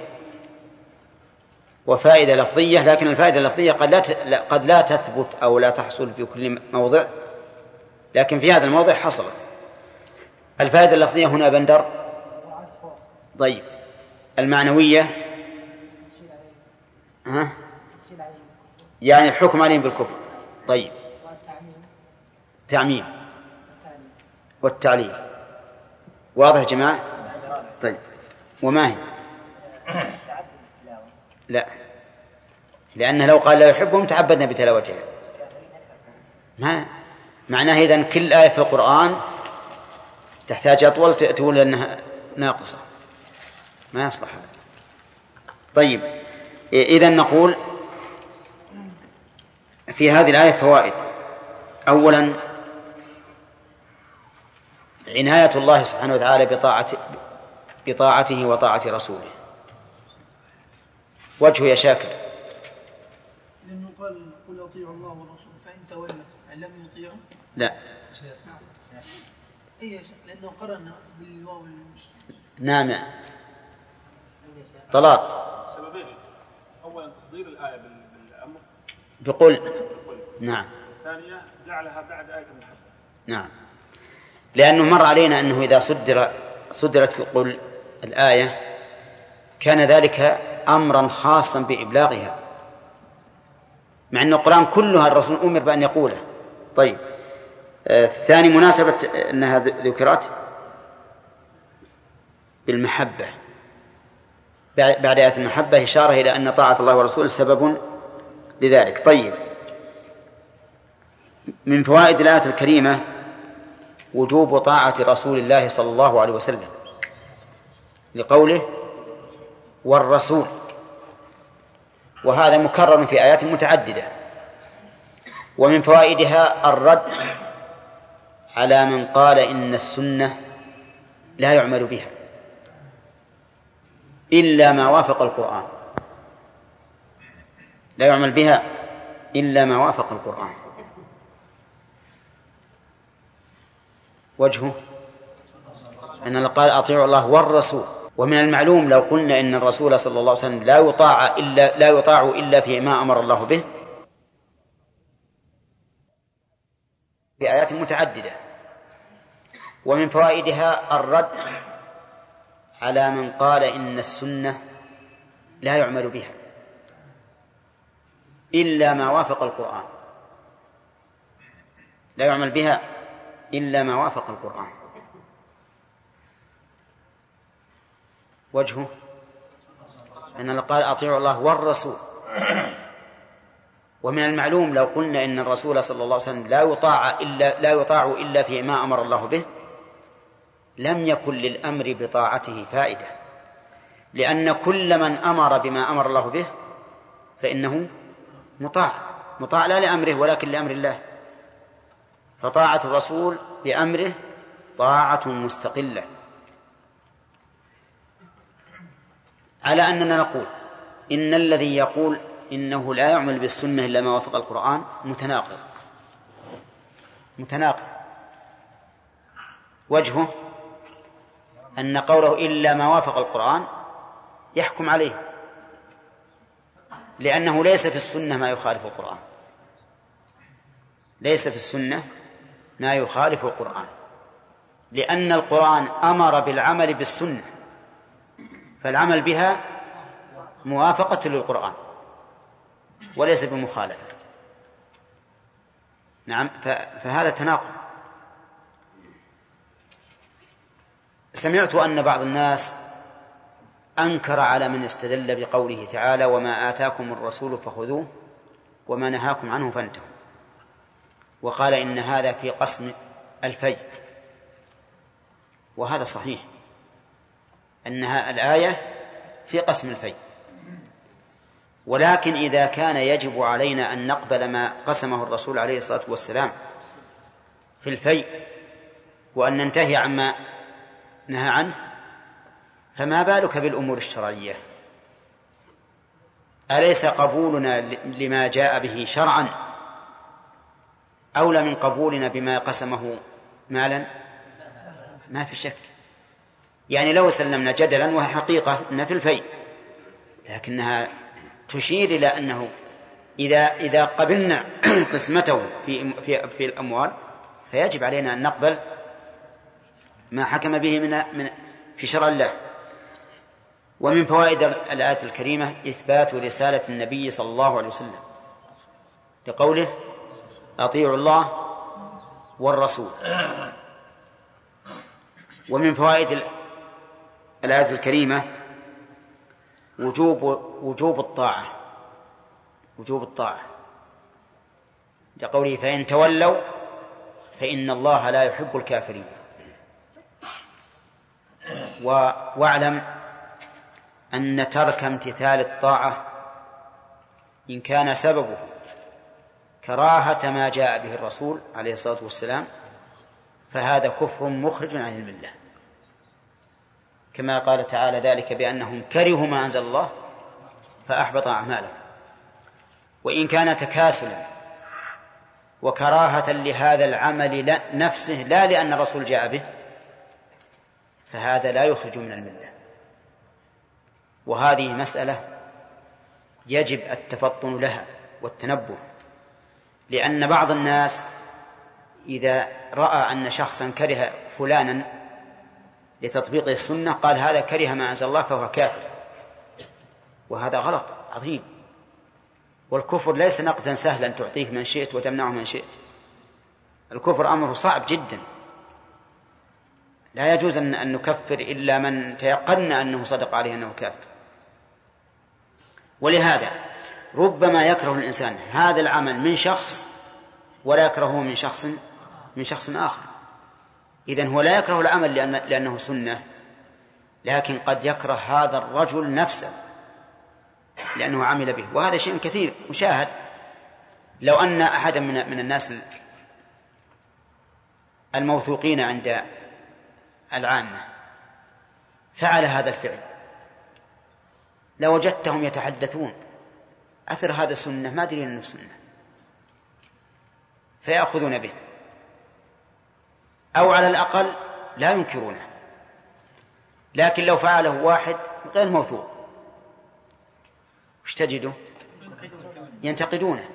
وفائدة لفظية لكن الفائدة اللفظية قد لا قد لا تثبت أو لا تحصل في كل موضع لكن في هذا الموضع حصلت. الفائدة اللفظية هنا بندر. طيب. المعنوية؟ ها؟ يعني الحكم عليهم بالكفر. طيب. تعميم. والتعليل. واضح يا جماعة؟ طيب. وما هي؟ لا. لأنه لو قال لا يحبهم تعبدنا بتلاوتها. ما معناه إذن كل آية في القرآن تحتاج أطول تقول أنها ناقصة. ما يصلح هذا. طيب. إذا نقول في هذه الآية فوائد. أولا عناية الله سبحانه وتعالى بطاعة بطاعته وطاعة رسوله. وجهه يا شاكر. لأنه قال قل أطيعوا الله والرسول فإن تولوا أن لم يطيعوا؟ لا. اي لأنه قرن بالواو نعم طلاق. بقل نعم. ثانية جعلها بعد آية المحبة. نعم. لأنه مر علينا أنه إذا صدر صدرت بقل الآية كان ذلك أمرا خاصا بإبلاغها. مع أن القرآن كلها الرسول أمر بأن يقوله. طيب. آه، الثاني مناسبة أنها ذكرت بالمحبة. بعد آية المحبة إشارة إلى أن طاعة الله ورسوله سبب لذلك. طيب. من فوائد الآية الكريمة وجوب طاعة رسول الله صلى الله عليه وسلم لقوله والرسول. وهذا مكرر في آيات متعددة. ومن فوائدها الرد على من قال إن السنة لا يعمل بها إلا ما وافق القرآن. لا يعمل بها إلا ما وافق القرآن. وجهه أن قال أطيعوا الله والرسول. ومن المعلوم لو قلنا إن الرسول صلى الله عليه وسلم لا يطاع إلا لا يطاع إلا فيما أمر الله به. في آيات متعددة. ومن فوائدها الرد على من قال إن السنة لا يعمل بها. إلا ما وافق القرآن. لا يعمل بها إلا ما وافق القرآن. وجهه؟ أن قال أطيعوا الله والرسول. ومن المعلوم لو قلنا إن الرسول صلى الله عليه وسلم لا يطاع إلا لا يطاع إلا فيما أمر الله به لم يكن للأمر بطاعته فائدة. لأن كل من أمر بما أمر الله به فإنه مطاع مطاع لا لأمره ولكن لأمر الله. فطاعة الرسول بأمره طاعة مستقلة. على أننا نقول إن الذي يقول إنه لا يعمل بالسنة إلا ما وافق القرآن متناقض. متناقض. وجهه أن قوله إلا ما وافق القرآن يحكم عليه. لأنه ليس في السنة ما يخالف القرآن. ليس في السنة ما يخالف القرآن. لأن القرآن أمر بالعمل بالسنة. فالعمل بها موافقة للقرآن. وليس بمخالفة. نعم فهذا تناقض. سمعت أن بعض الناس أنكر على من استدل بقوله تعالى وما آتاكم الرسول فخذوه وما نهاكم عنه فانتهوا. وقال إن هذا في قسم الفي وهذا صحيح. أنها الآية في قسم الفي ولكن إذا كان يجب علينا أن نقبل ما قسمه الرسول عليه الصلاة والسلام في الفي وأن ننتهي عما نهى عنه فما بالك بالأمور الشرعية؟ أليس قبولنا لما جاء به شرعا؟ أولى من قبولنا بما قسمه مالا؟ ما في شك. يعني لو سلمنا جدلا وهي حقيقة أن في الفيء لكنها تشير إلى أنه إذا إذا قبلنا قسمته في في في الأموال فيجب علينا أن نقبل ما حكم به من من في شرع الله. ومن فوائد الآية الكريمة إثبات رسالة النبي صلى الله عليه وسلم لقوله أطيعوا الله والرسول. ومن فوائد الآية الكريمة وجوب وجوب الطاعة. وجوب الطاعة. لقوله فإن تولوا فإن الله لا يحب الكافرين. واعلم أن ترك امتثال الطاعة إن كان سببه كراهة ما جاء به الرسول عليه الصلاة والسلام فهذا كفر مخرج عن الملة كما قال تعالى ذلك بأنهم كرهوا ما أنزل الله فأحبط أعمالهم. وإن كان تكاسلا وكراهة لهذا العمل نفسه لا لأن الرسول جاء به فهذا لا يخرج من الملة وهذه مسألة يجب التفطن لها والتنبه لأن بعض الناس إذا رأى أن شخصا كره فلانا لتطبيق السنة قال هذا كره ما أنزل الله فهو كافر. وهذا غلط عظيم. والكفر ليس نقدا سهلا تعطيه من شئت وتمنعه من شئت. الكفر أمره صعب جدا. لا يجوز أن نكفر إلا من تيقنا أنه صدق عليه أنه كافر. ولهذا ربما يكره الإنسان هذا العمل من شخص ولا يكرهه من شخص من شخص آخر. إذن هو لا يكره العمل لأن لأنه سنة لكن قد يكره هذا الرجل نفسه لأنه عمل به. وهذا شيء كثير مشاهد. لو أن أحدا من من الناس الموثوقين عند العامة فعل هذا الفعل لوجدتهم يتحدثون. أثر هذا السنة؟ ما أدري أنه سنة. فيأخذون به. أو على الأقل لا ينكرونه. لكن لو فعله واحد غير موثوق. وش تجده؟ ينتقدونه.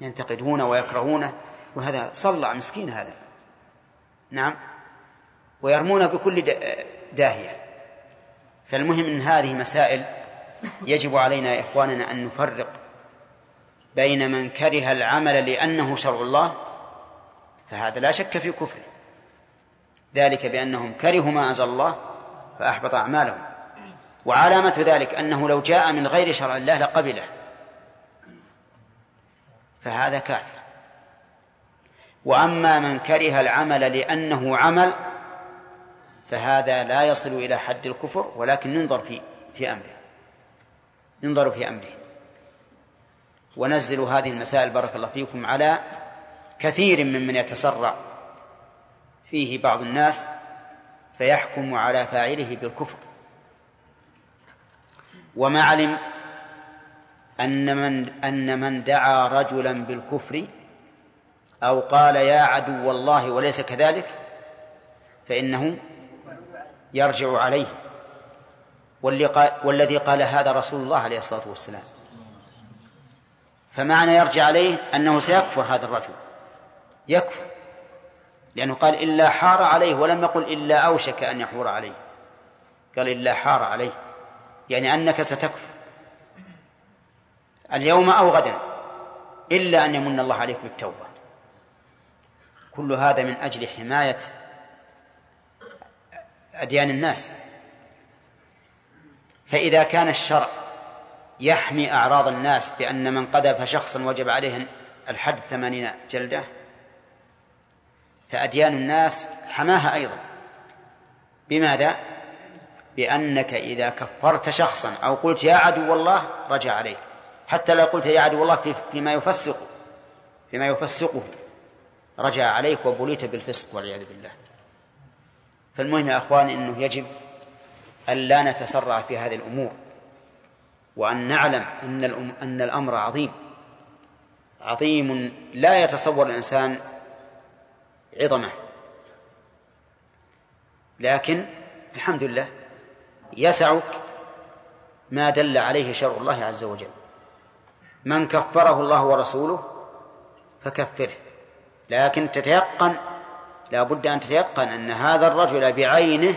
ينتقدونه ويكرهونه. وهذا صلع مسكين هذا. نعم. ويرمونه بكل داهية. فالمهم أن هذه مسائل يجب علينا يا إخواننا أن نفرق بين من كره العمل لأنه شرع الله فهذا لا شك في كفره. ذلك بأنهم كرهوا ما أنزل الله فأحبط أعمالهم. وعلامة ذلك أنه لو جاء من غير شرع الله لقبله. فهذا كافر. وأما من كره العمل لأنه عمل فهذا لا يصل إلى حد الكفر ولكن ننظر في في أمره. ننظر في أمره. ونزل هذه المسائل بارك الله فيكم على كثير ممن يتسرع فيه بعض الناس فيحكم على فاعله بالكفر. وما علم أن من أن من دعا رجلا بالكفر أو قال يا عدو الله وليس كذلك فإنه يرجع عليه. واللي قال والذي قال هذا رسول الله عليه الصلاة والسلام. فمعنى يرجع عليه أنه سيكفر هذا الرجل. يكفر. لأنه قال إلا حار عليه ولم يقل إلا أوشك أن يحور عليه. قال إلا حار عليه. يعني أنك ستكفر. اليوم أو غدا إلا أن يمن الله عليك بالتوبة. كل هذا من أجل حماية أديان الناس. فإذا كان الشرع يحمي أعراض الناس بأن من قذف شخصا وجب عليه الحد ثمانين جلدة فأديان الناس حماها أيضا. بماذا؟ بأنك إذا كفرت شخصا أو قلت يا عدو الله رجع عليك. حتى لو قلت يا عدو الله فيما يفسق فيما يفسقه رجع عليك وبليت بالفسق والعياذ بالله. فالمهم يا أخواني أنه يجب أن لا نتسرع في هذه الأمور وأن نعلم أن أن الأمر عظيم. عظيم لا يتصور الإنسان عظمه. لكن الحمد لله يسعك ما دل عليه شرع الله عز وجل. من كفره الله ورسوله فكفره. لكن تتيقن لا بد أن تتيقن أن هذا الرجل بعينه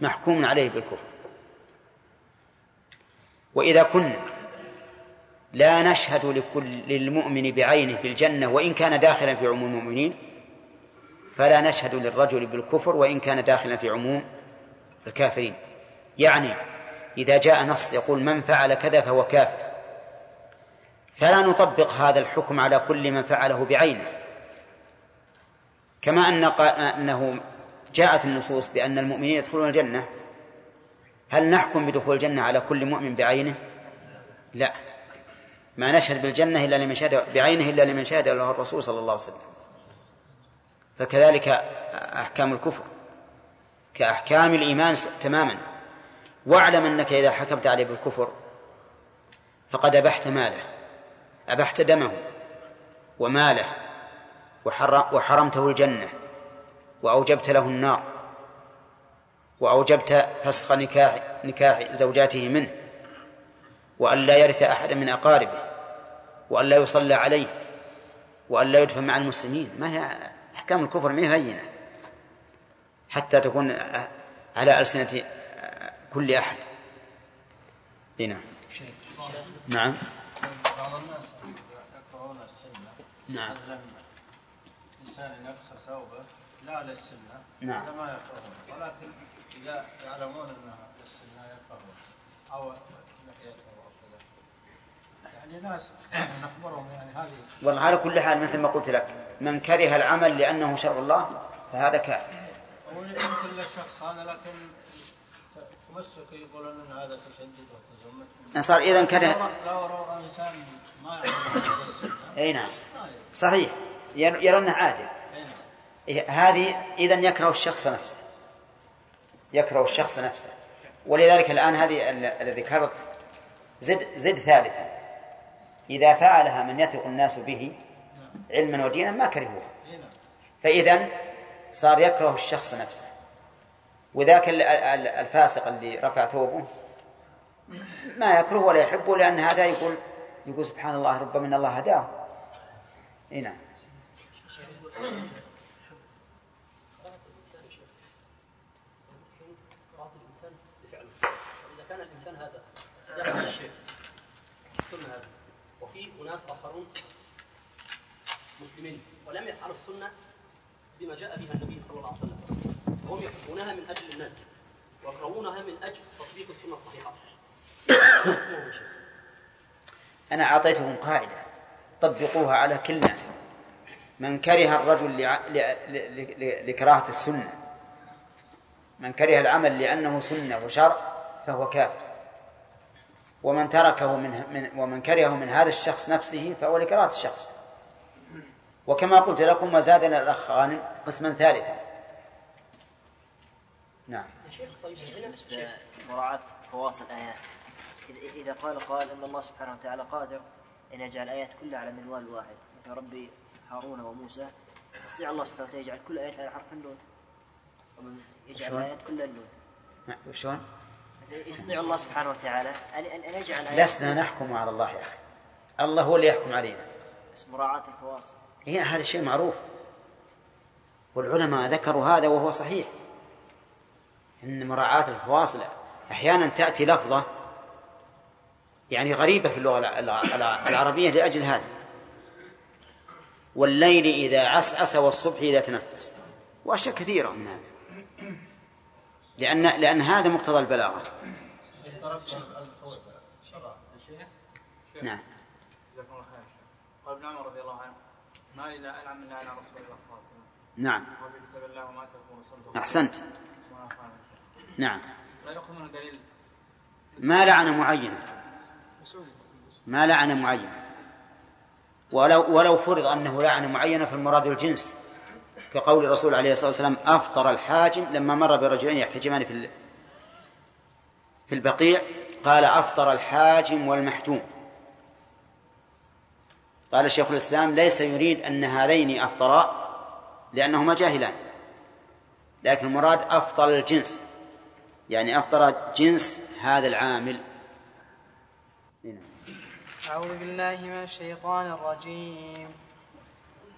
محكوم عليه بالكفر. وإذا كنا لا نشهد لكل للمؤمن بعينه بالجنة وإن كان داخلا في عموم المؤمنين فلا نشهد للرجل بالكفر وإن كان داخلا في عموم الكافرين. يعني إذا جاء نص يقول من فعل كذا فهو كافر. فلا نطبق هذا الحكم على كل من فعله بعينه. كما أن أنه جاءت النصوص بأن المؤمنين يدخلون الجنة. هل نحكم بدخول الجنة على كل مؤمن بعينه؟ لا. ما نشهد بالجنة إلا لمن شهد بعينه إلا لمن شهد له الرسول صلى الله عليه وسلم. فكذلك أحكام الكفر. كأحكام الإيمان تماما. واعلم أنك إذا حكمت عليه بالكفر فقد أبحت ماله. أبحت دمه وماله وحر- وحرمته الجنة. وأوجبت له النار وأوجبت فسخ نكاح نكاح زوجاته منه وأن لا يرث أحدا من أقاربه وأن لا يصلى عليه وأن لا يدفن مع المسلمين. ما هي أحكام الكفر ما هي هينة حتى تكون على ألسنة كل أحد. هنا نعم. بعض الناس السنة نعم. مثلا إنسان يقصر ثوبه لا للسنة. نعم. فما يكرهون ولكن إذا يعلمون أنها للسنة يكرهون أو لحيته أو كذا يعني ناس نخبرهم يعني هذه. والله على كل حال مثل ما قلت لك من كره العمل لأنه شرع الله فهذا كافر ويمكن للشخص هذا لكن تمسك يقولون أن هذا تشدد وتزمت. صار إذا كره لو رأى إنسان ما يعلم أي نعم. صحيح. ير- يرونه عادي أي نعم. إيه، هذه إذا يكره الشخص نفسه. يكره الشخص نفسه. ولذلك الآن هذه ال- الذي ذكرت زد زد ثالثا. إذا فعلها من يثق الناس به علما ودينا ما نعم. فإذا صار يكره الشخص نفسه. وذاك ال- ال- الفاسق اللي رفع ثوبه ما يكره ولا يحبه لأن هذا يقول يقول سبحان الله ربما إن الله هداه. اي نعم كراهة الإنسان لفعله إذا كان الإنسان هذا الشيء السنة هذا وفي أناس آخرون مسلمين ولم يفعلوا السنة بما جاء بها النبي صلى الله عليه وسلم وهم يحبونها من أجل الناس ويكرهونها من أجل تطبيق السنة الصحيحة. أنا أعطيتهم قاعدة طبقوها على كل الناس من كره الرجل. لكراهة السنة من كره العمل لأنه سنة وشرع فهو كافر ومن تركه من... من ومن كرهه من هذا الشخص نفسه فهو لكراهة الشخص. وكما قلت لكم وزادنا الأخ غانم قسما ثالثا. نعم. يا شيخ طيب بالنسبة مراعاة خواص الآيات إذا- إذا قال قال إن الله سبحانه وتعالى قادر أن يجعل الآيات كلها على منوال واحد. مثل ربي هارون وموسى يستطيع الله سبحانه وتعالى يجعل كل آية على حرف النون. يجعل شلون؟ الآيات كلها النون. نعم. يستطيع الله سبحانه وتعالى. أن أن يجعل لسنا نحكم على الله يا أخي. الله هو اللي يحكم علينا. بس مراعاة الخواص هي هذا شيء معروف. والعلماء ذكروا هذا وهو صحيح. إن مراعاة الفواصل أحيانا تأتي لفظة يعني غريبة في اللغة الع- الع- الع- العربية لأجل هذا. والليل إذا عسعس والصبح إذا تنفس. وأشياء كثيرة من هذا. لأن لأن هذا مقتضى البلاغة. نعم. جزاكم الله خير قال ابن عمر رضي الله عنه. ما لي لا أنعم من على رسول الله صلى الله عليه وسلم. نعم. الله ما تكون أحسنت. نعم. لا منه دليل ما لعن معينا ما لعن معينا ولو ولو فرض أنه لعن معينا فالمراد الجنس. كقول الرسول عليه الصلاة والسلام أفطر الحاجم لما مر برجلين يحتجمان في في البقيع قال أفطر الحاجم والمحجوم قال شيخ الإسلام ليس يريد أن هذين أفطرا لأنهما جاهلان لكن المراد أفطر الجنس يعني أفطر جنس هذا العامل. أعوذ بالله من الشيطان الرجيم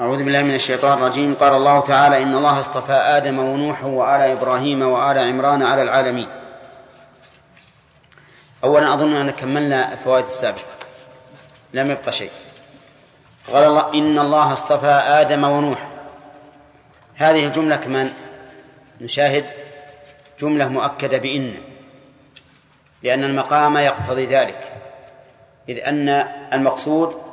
أعوذ بالله من الشيطان الرجيم. قال الله تعالى إن الله اصطفى آدم ونوحا وآل إبراهيم وآل عمران على العالمين. أولا أظن أن كملنا الفوائد السابقة. لم يبقى شيء. قال الله إن الله اصطفى آدم ونوح. هذه الجملة كمان نشاهد جملة مؤكدة بإن. لأن المقام يقتضي ذلك. إذ أن المقصود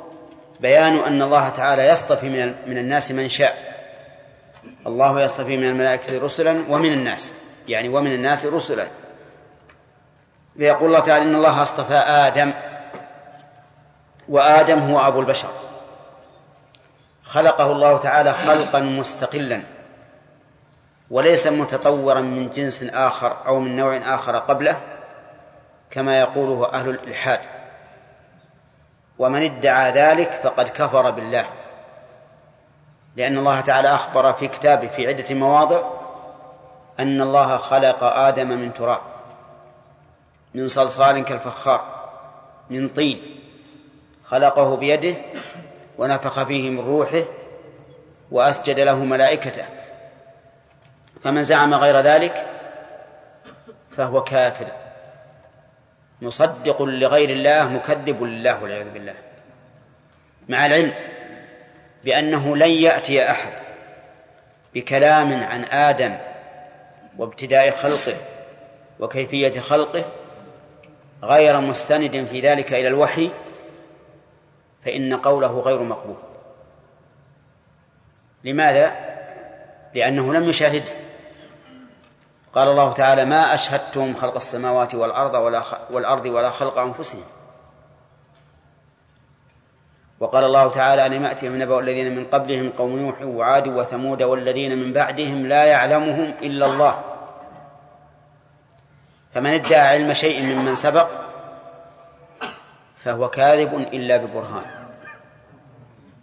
بيان أن الله تعالى يصطفي من من الناس من شاء. الله يصطفي من الملائكة رسلا ومن الناس يعني ومن الناس رسلا. فيقول الله تعالى إن الله اصطفى آدم وآدم هو أبو البشر. خلقه الله تعالى خلقا مستقلا وليس متطورا من جنس آخر أو من نوع آخر قبله كما يقوله أهل الإلحاد. ومن ادعى ذلك فقد كفر بالله. لأن الله تعالى أخبر في كتابه في عدة مواضع أن الله خلق آدم من تراب من صلصال كالفخار من طين خلقه بيده ونفخ فيه من روحه وأسجد له ملائكته. فمن زعم غير ذلك فهو كافر. مصدق لغير الله مكذب لله والعياذ بالله. مع العلم بأنه لن يأتي أحد بكلام عن آدم وابتداء خلقه وكيفية خلقه غير مستند في ذلك إلى الوحي فإن قوله غير مقبول. لماذا؟ لأنه لم يشاهده. قال الله تعالى ما أشهدتم خلق السماوات والأرض ولا والأرض ولا خلق أنفسهم. وقال الله تعالى ألم يأتهم نبأ الذين من قبلهم قوم نوح وعاد وثمود والذين من بعدهم لا يعلمهم إلا الله فمن ادعى علم شيء ممن سبق فهو كاذب إلا ببرهان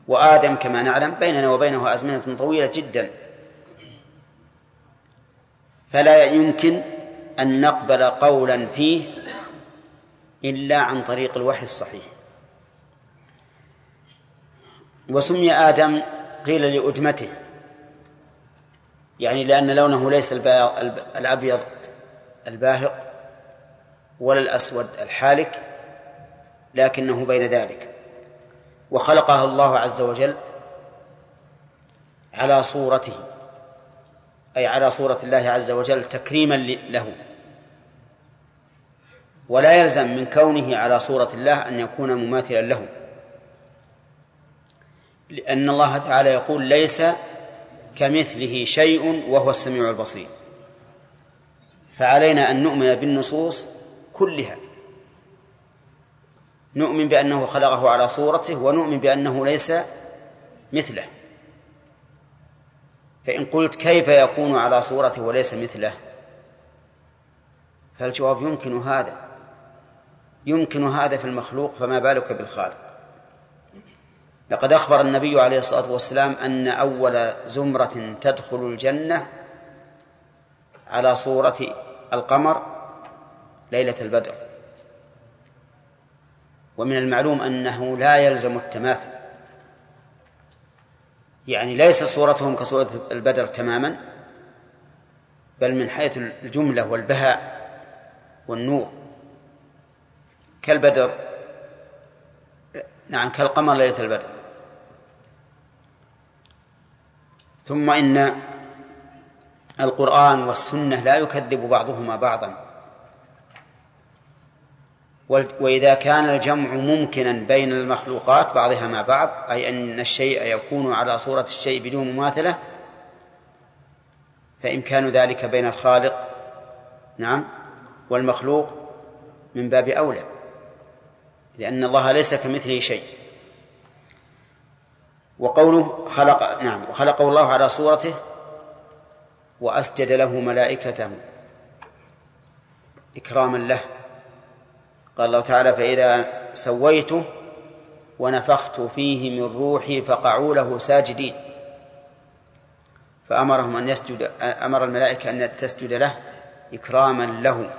وآدم كما نعلم بيننا وبينه أزمنة طويلة جدا فلا يمكن أن نقبل قولا فيه إلا عن طريق الوحي الصحيح. وسمي آدم قيل لأدمته يعني لأن لونه ليس الأبيض الباهق ولا الأسود الحالك لكنه بين ذلك. وخلقه الله عز وجل على صورته. أي على صورة الله عز وجل تكريما له. ولا يلزم من كونه على صورة الله أن يكون مماثلا له. لأن الله تعالى يقول ليس كمثله شيء وهو السميع البصير. فعلينا أن نؤمن بالنصوص كلها. نؤمن بأنه خلقه على صورته ونؤمن بأنه ليس مثله. فإن قلت كيف يكون على صورته وليس مثله؟ فالجواب يمكن هذا. يمكن هذا في المخلوق فما بالك بالخالق؟ لقد أخبر النبي عليه الصلاة والسلام أن أول زمرة تدخل الجنة على صورة القمر ليلة البدر. ومن المعلوم أنه لا يلزم التماثل. يعني ليس صورتهم كصورة البدر تماما بل من حيث الجملة والبهاء والنور. كالبدر نعم كالقمر ليلة البدر. ثم إن القرآن والسنة لا يكذب بعضهما بعضا. وإذا كان الجمع ممكنا بين المخلوقات بعضها مع بعض أي أن الشيء يكون على صورة الشيء بدون مماثلة فإمكان ذلك بين الخالق نعم والمخلوق من باب أولى لأن الله ليس كمثله شيء. وقوله خلق نعم وخلقه الله على صورته وأسجد له ملائكته إكراما له. قال الله تعالى فإذا سويته ونفخت فيه من روحي فقعوا له ساجدين. فأمرهم أن يسجد أمر الملائكة أن تسجد له إكراما له.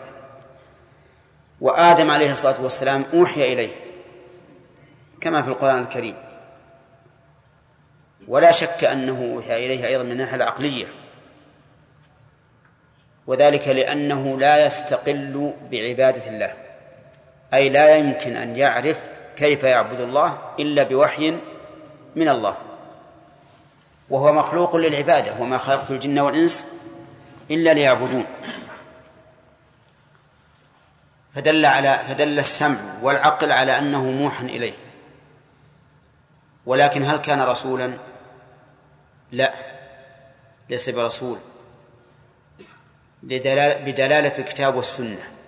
وآدم عليه الصلاة والسلام أوحي إليه كما في القرآن الكريم. ولا شك أنه أوحي إليه أيضا من الناحية العقلية. وذلك لأنه لا يستقل بعبادة الله. أي لا يمكن أن يعرف كيف يعبد الله إلا بوحي من الله. وهو مخلوق للعبادة وما خلقت الجن والإنس إلا ليعبدون. فدل على فدل السمع والعقل على أنه موحى إليه. ولكن هل كان رسولا؟ لا ليس برسول. بدلالة الكتاب والسنة.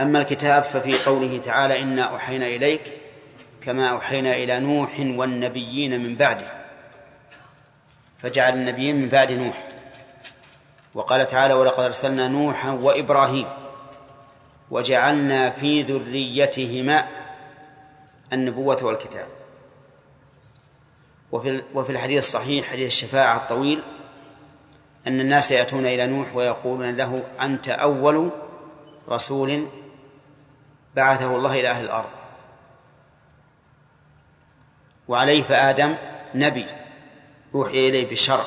أما الكتاب ففي قوله تعالى إنا أوحينا إليك كما أوحينا إلى نوح والنبيين من بعده فجعل النبيين من بعد نوح. وقال تعالى ولقد أرسلنا نوحا وإبراهيم وجعلنا في ذريتهما النبوة والكتاب. وفي وفي الحديث الصحيح حديث الشفاعة الطويل أن الناس يأتون إلى نوح ويقولون له أنت أول رسول بعثه الله إلى أهل الأرض. وعليه فآدم نبي أوحي إليه بالشرع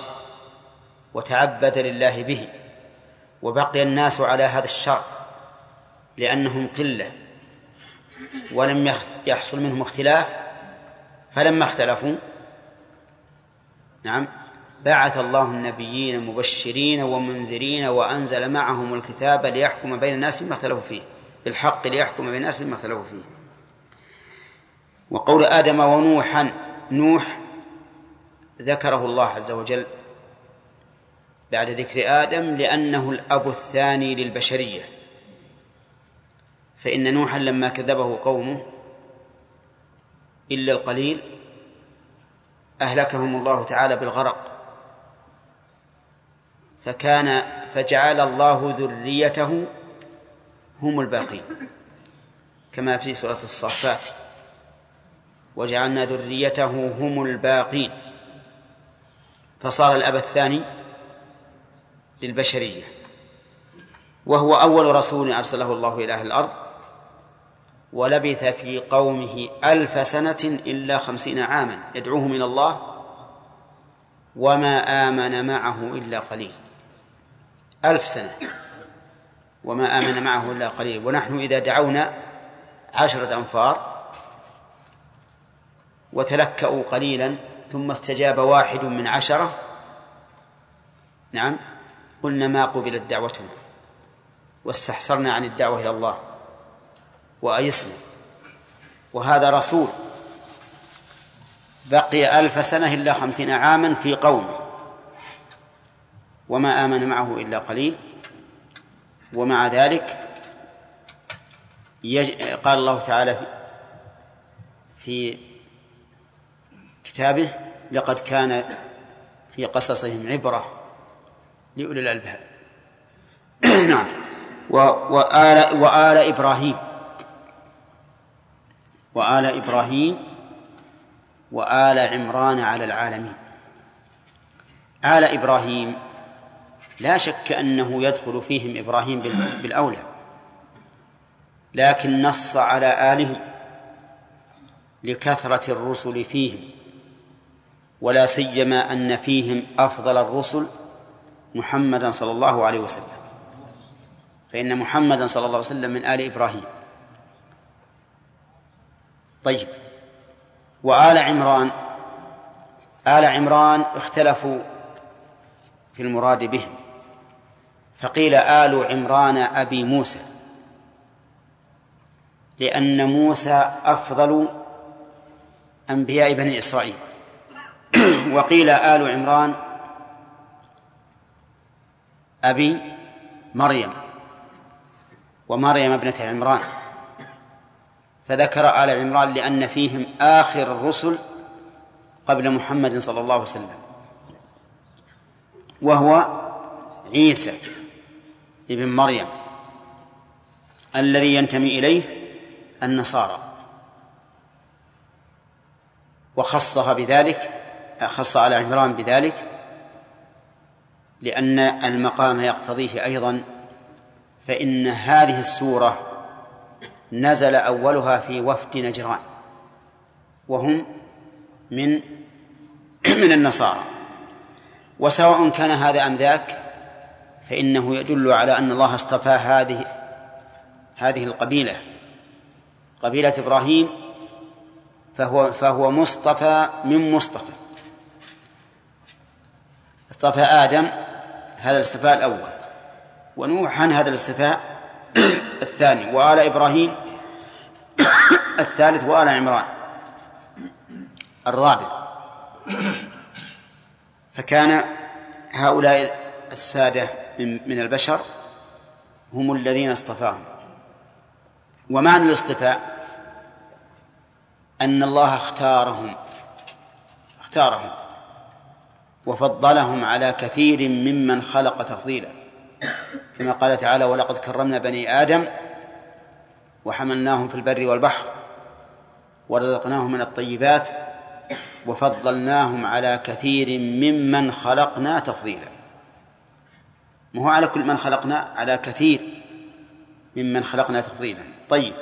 وتعبد لله به وبقي الناس على هذا الشرع لأنهم قلة ولم يحصل منهم اختلاف فلما اختلفوا نعم بعث الله النبيين مبشرين ومنذرين وأنزل معهم الكتاب ليحكم بين الناس فيما اختلفوا فيه. بالحق ليحكم بين الناس فيما اختلفوا فيه. وقول آدم ونوحا نوح ذكره الله عز وجل بعد ذكر آدم لأنه الأب الثاني للبشرية. فإن نوحا لما كذبه قومه إلا القليل أهلكهم الله تعالى بالغرق. فكان فجعل الله ذريته هم الباقين كما في سورة الصافات وجعلنا ذريته هم الباقين. فصار الأب الثاني للبشرية وهو أول رسول أرسله الله إلى أهل الأرض ولبث في قومه ألف سنة إلا خمسين عاما يدعوهم إلى الله وما آمن معه إلا قليل. ألف سنة. وما آمن معه إلا قليل. ونحن إذا دعونا عشرة أنفار وتلكأوا قليلا ثم استجاب واحد من عشرة نعم قلنا ما قبلت دعوتنا واستحسرنا عن الدعوة إلى الله وأيسنا وهذا رسول بقي ألف سنة إلا خمسين عاما في قومه وما آمن معه إلا قليل. ومع ذلك يج... قال الله تعالى في كتابه لقد كان في قصصهم عبرة لأولي الألباب. نعم. و... وآل... وآل إبراهيم. وآل إبراهيم وآل عمران على العالمين. آل إبراهيم لا شك أنه يدخل فيهم إبراهيم بالأولى لكن نص على آله لكثرة الرسل فيهم ولا سيما أن فيهم أفضل الرسل محمدا صلى الله عليه وسلم. فإن محمدا صلى الله عليه وسلم من آل إبراهيم. طيب وآل عمران آل عمران اختلفوا في المراد بهم. فقيل آل عمران أبي موسى لأن موسى أفضل أنبياء بني إسرائيل. وقيل آل عمران أبي مريم ومريم ابنة عمران. فذكر آل عمران لأن فيهم آخر الرسل قبل محمد صلى الله عليه وسلم وهو عيسى. ابن مريم الذي ينتمي إليه النصارى. وخصها بذلك خص على عمران بذلك لأن المقام يقتضيه أيضا فإن هذه السورة نزل أولها في وفد نجران وهم من من النصارى. وسواء كان هذا أم ذاك فإنه يدل على أن الله اصطفى هذه هذه القبيلة قبيلة إبراهيم فهو فهو مصطفى من مصطفى. اصطفى آدم هذا الاصطفاء الأول ونوحا هذا الاصطفاء الثاني وآل إبراهيم الثالث وآل عمران الرابع. فكان هؤلاء السادة من البشر هم الذين اصطفاهم. ومعنى الاصطفاء أن الله اختارهم اختارهم وفضلهم على كثير ممن خلق تفضيلا. كما قال تعالى ولقد كرمنا بني آدم وحملناهم في البر والبحر ورزقناهم من الطيبات وفضلناهم على كثير ممن خلقنا تفضيلا. ما هو على كل من خلقنا على كثير ممن خلقنا تفضيلا. طيب.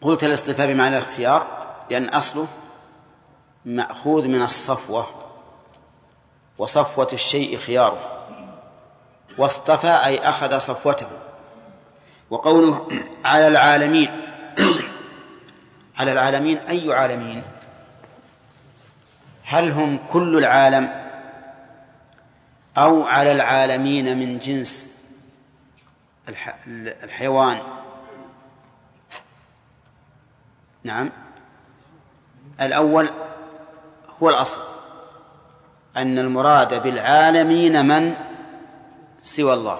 قلت الاصطفاء بمعنى الاختيار لأن أصله مأخوذ من الصفوة وصفوة الشيء خياره. واصطفى أي أخذ صفوته. وقوله على العالمين على العالمين أي عالمين؟ هل هم كل العالم؟ أو على العالمين من جنس الحيوان. نعم. الأول هو الأصل أن المراد بالعالمين من سوى الله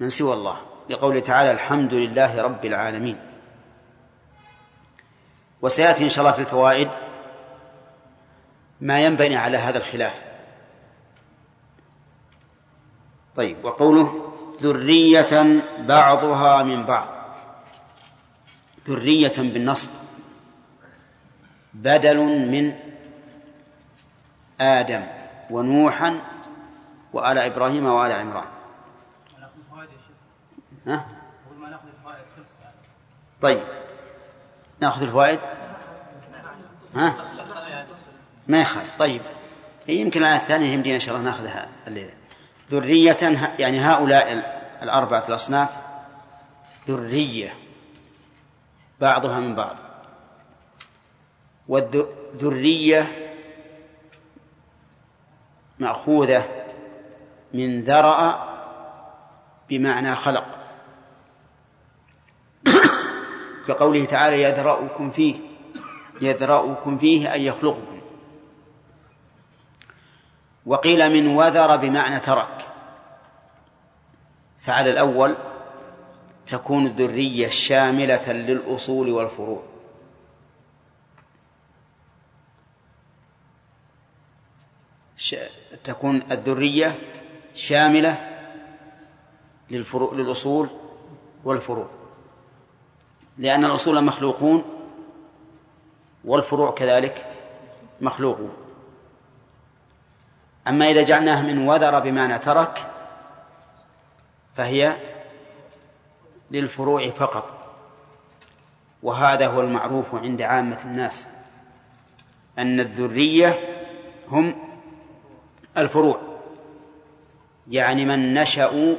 من سوى الله. لقوله تعالى الحمد لله رب العالمين. وسيأتي إن شاء الله في الفوائد ما ينبني على هذا الخلاف. طيب وقوله ذرية بعضها من بعض. ذرية بالنصب. بدل من آدم ونوحا وآل إبراهيم وآل عمران. ها؟ طيب نأخذ الفوائد؟ ها؟ ما يخالف. طيب يمكن الآية الثانية يمدينا إن شاء الله نأخذها الليلة. ذرية يعني هؤلاء الأربعة الأصناف ذرية بعضها من بعض. والذرية مأخوذة من ذرأ بمعنى خلق. كقوله تعالى يذرأكم فيه يذرأكم فيه أي يخلقكم. وقيل من وذر بمعنى ترك. فعلى الأول تكون الذرية شاملة للأصول والفروع. تكون الذرية شاملة للفروع للأصول والفروع. لأن الأصول مخلوقون والفروع كذلك مخلوقون. أما إذا جعلناها من وذر بمعنى ترك فهي للفروع فقط. وهذا هو المعروف عند عامة الناس أن الذرية هم الفروع يعني من نشأوا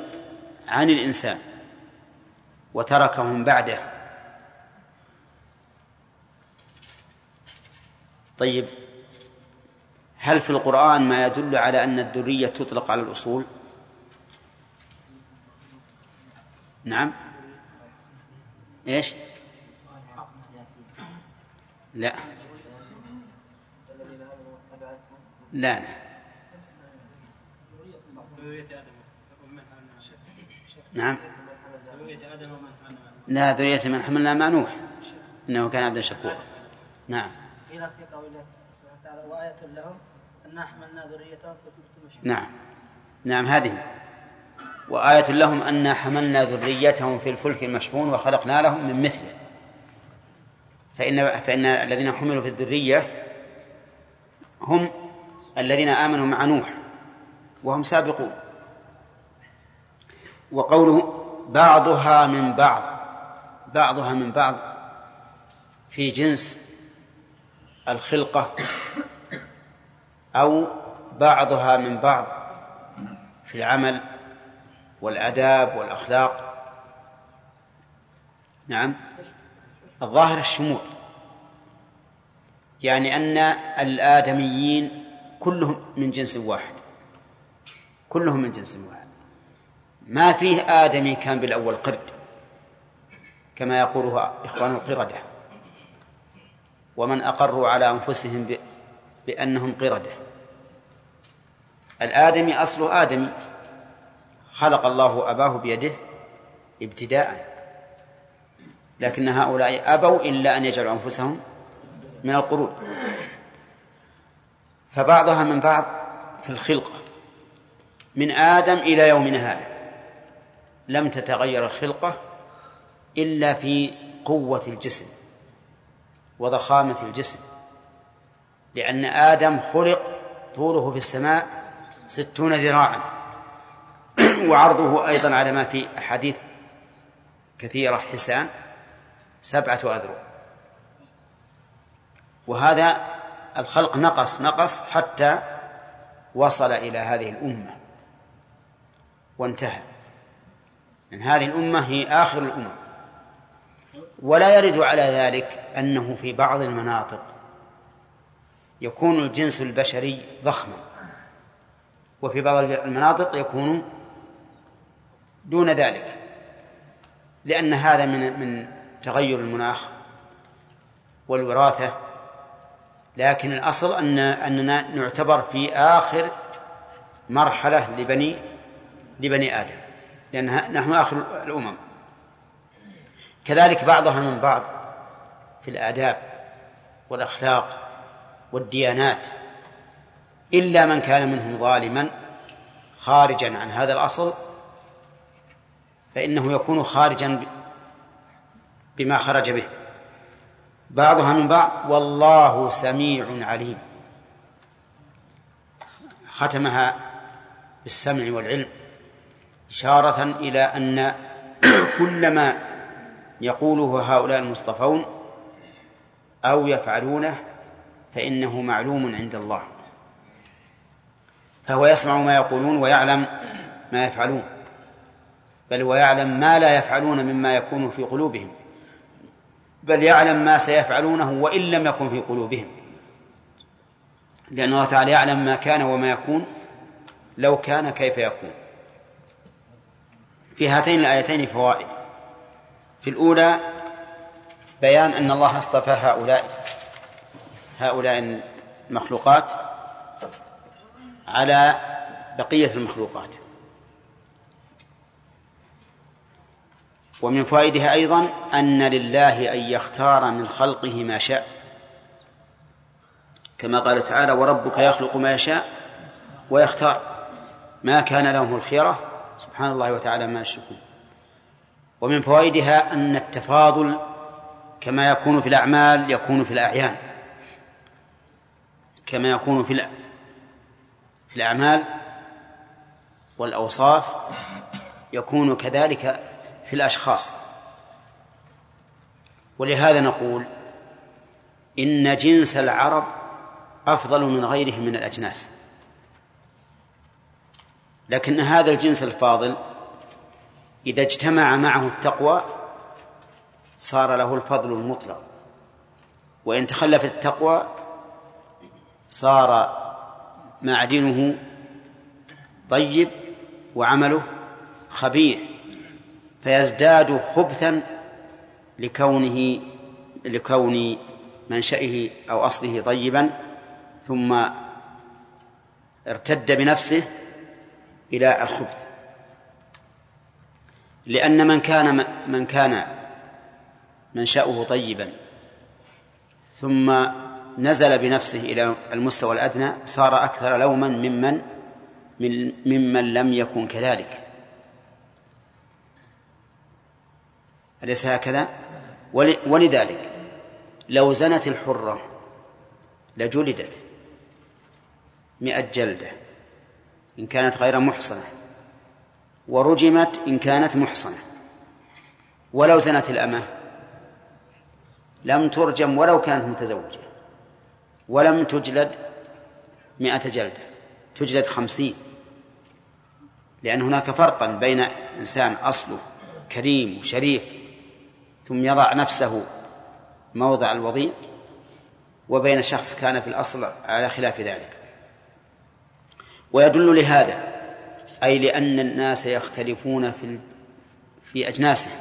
عن الإنسان وتركهم بعده. طيب هل في القرآن ما يدل على أن الذرية تطلق على الأصول؟ نعم. إيش؟ لا. لا نعم. لا ذرية من حملنا مع نوح. إنه كان عبدا شكورا نعم. قيل في قوله سبحانه وتعالى وآية لهم أنا حملنا ذريتهم في الفلك نعم. نعم هذه. وآية لهم أنا حملنا ذريتهم في الفلك المشحون وخلقنا لهم من مثله. فإن فإن الذين حملوا في الذرية هم الذين آمنوا مع نوح وهم سابقون. وقوله بعضها من بعض بعضها من بعض في جنس الخلقة أو بعضها من بعض في العمل والآداب والأخلاق. نعم. الظاهر الشمول. يعني أن الآدميين كلهم من جنس واحد. كلهم من جنس واحد. ما فيه آدمي كان بالأول قرد كما يقوله إخوان القردة. ومن أقروا على أنفسهم بأنهم قردة. الآدمي أصله آدمي خلق الله أباه بيده ابتداء. لكن هؤلاء أبوا إلا أن يجعلوا أنفسهم من القرود فبعضها من بعض في الخلقة. من آدم إلى يومنا هذا. لم تتغير الخلقة إلا في قوة الجسم وضخامة الجسم. لأن آدم خلق طوله في السماء ستون ذراعا. وعرضه أيضا على ما في أحاديث كثيرة حسان سبعة أذرع. وهذا الخلق نقص نقص حتى وصل إلى هذه الأمة. وانتهى. من هذه الأمة هي آخر الأمم. ولا يرد على ذلك أنه في بعض المناطق يكون الجنس البشري ضخما. وفي بعض المناطق يكون دون ذلك لأن هذا من من تغير المناخ والوراثة. لكن الأصل أن أننا نعتبر في آخر مرحلة لبني لبني آدم لأن نحن آخر الأمم. كذلك بعضها من بعض في الآداب والأخلاق والديانات. إلا من كان منهم ظالما خارجا عن هذا الأصل فإنه يكون خارجا بما خرج به. بعضها من بعض والله سميع عليم. ختمها بالسمع والعلم إشارة إلى أن كل ما يقوله هؤلاء المصطفون أو يفعلونه فإنه معلوم عند الله. فهو يسمع ما يقولون ويعلم ما يفعلون بل ويعلم ما لا يفعلون مما يكون في قلوبهم بل يعلم ما سيفعلونه وإن لم يكن في قلوبهم. لأن الله تعالى يعلم ما كان وما يكون لو كان كيف يكون. في هاتين الآيتين فوائد. في الأولى بيان أن الله اصطفى هؤلاء هؤلاء المخلوقات على بقية المخلوقات. ومن فوائدها أيضا أن لله أن يختار من خلقه ما شاء. كما قال تعالى وربك يخلق ما يشاء ويختار. ما كان لهم الخيرة سبحان الله وتعالى ما يشركون. ومن فوائدها أن التفاضل كما يكون في الأعمال يكون في الأعيان. كما يكون في في الأعمال والأوصاف يكون كذلك في الأشخاص. ولهذا نقول إن جنس العرب أفضل من غيرهم من الأجناس. لكن هذا الجنس الفاضل إذا اجتمع معه التقوى صار له الفضل المطلق. وإن تخلفت التقوى صار معدنه طيب وعمله خبيث فيزداد خبثا لكونه لكون منشئه أو أصله طيبا ثم ارتد بنفسه إلى الخبث. لأن من كان من كان منشأه طيبا ثم نزل بنفسه إلى المستوى الأدنى صار أكثر لوما ممن ممن لم يكن كذلك. أليس هكذا؟ ولذلك لو زنت الحرة لجلدت مئة جلدة إن كانت غير محصنة ورجمت إن كانت محصنة. ولو زنت الأمة لم ترجم ولو كانت متزوجة. ولم تجلد مئة جلدة تجلد خمسين. لأن هناك فرقا بين إنسان أصله كريم وشريف ثم يضع نفسه موضع الوضيء وبين شخص كان في الأصل على خلاف ذلك. ويدل لهذا أي لأن الناس يختلفون في في أجناسهم.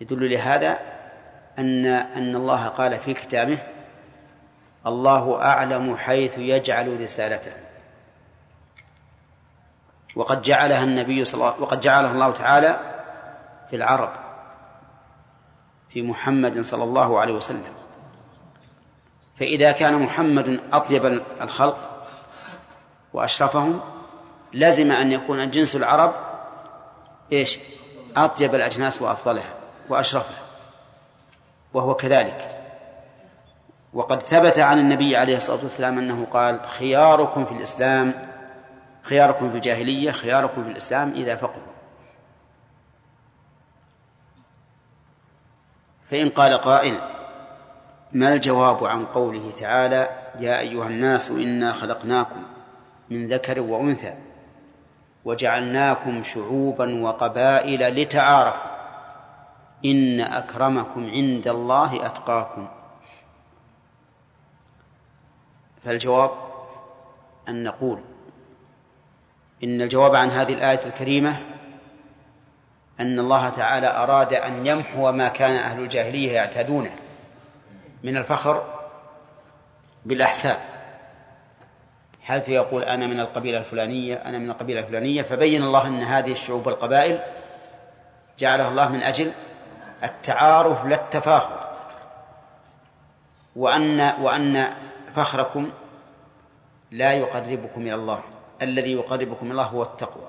يدل لهذا أن أن الله قال في كتابه الله أعلم حيث يجعل رسالته. وقد جعلها النبي صلى الله وقد جعلها الله تعالى في العرب في محمد صلى الله عليه وسلم. فإذا كان محمد أطيب الخلق وأشرفهم لزم أن يكون جنس العرب إيش؟ أطيب الأجناس وأفضلها وأشرفها وهو كذلك. وقد ثبت عن النبي عليه الصلاة والسلام أنه قال خياركم في الإسلام خياركم في الجاهلية خياركم في الإسلام إذا فقهوا. فإن قال قائل ما الجواب عن قوله تعالى يا أيها الناس إنا خلقناكم من ذكر وأنثى وجعلناكم شعوبا وقبائل لتعارفوا إن أكرمكم عند الله أتقاكم. فالجواب أن نقول إن الجواب عن هذه الآية الكريمة أن الله تعالى أراد أن يمحو ما كان أهل الجاهلية يعتادونه من الفخر بالأحساب. حيث يقول أنا من القبيلة الفلانية أنا من القبيلة الفلانية فبين الله أن هذه الشعوب والقبائل جعلها الله من أجل التعارف لا التفاخر. وأن وأن فخركم لا يقربكم إلى الله. الذي يقربكم إلى الله هو التقوى.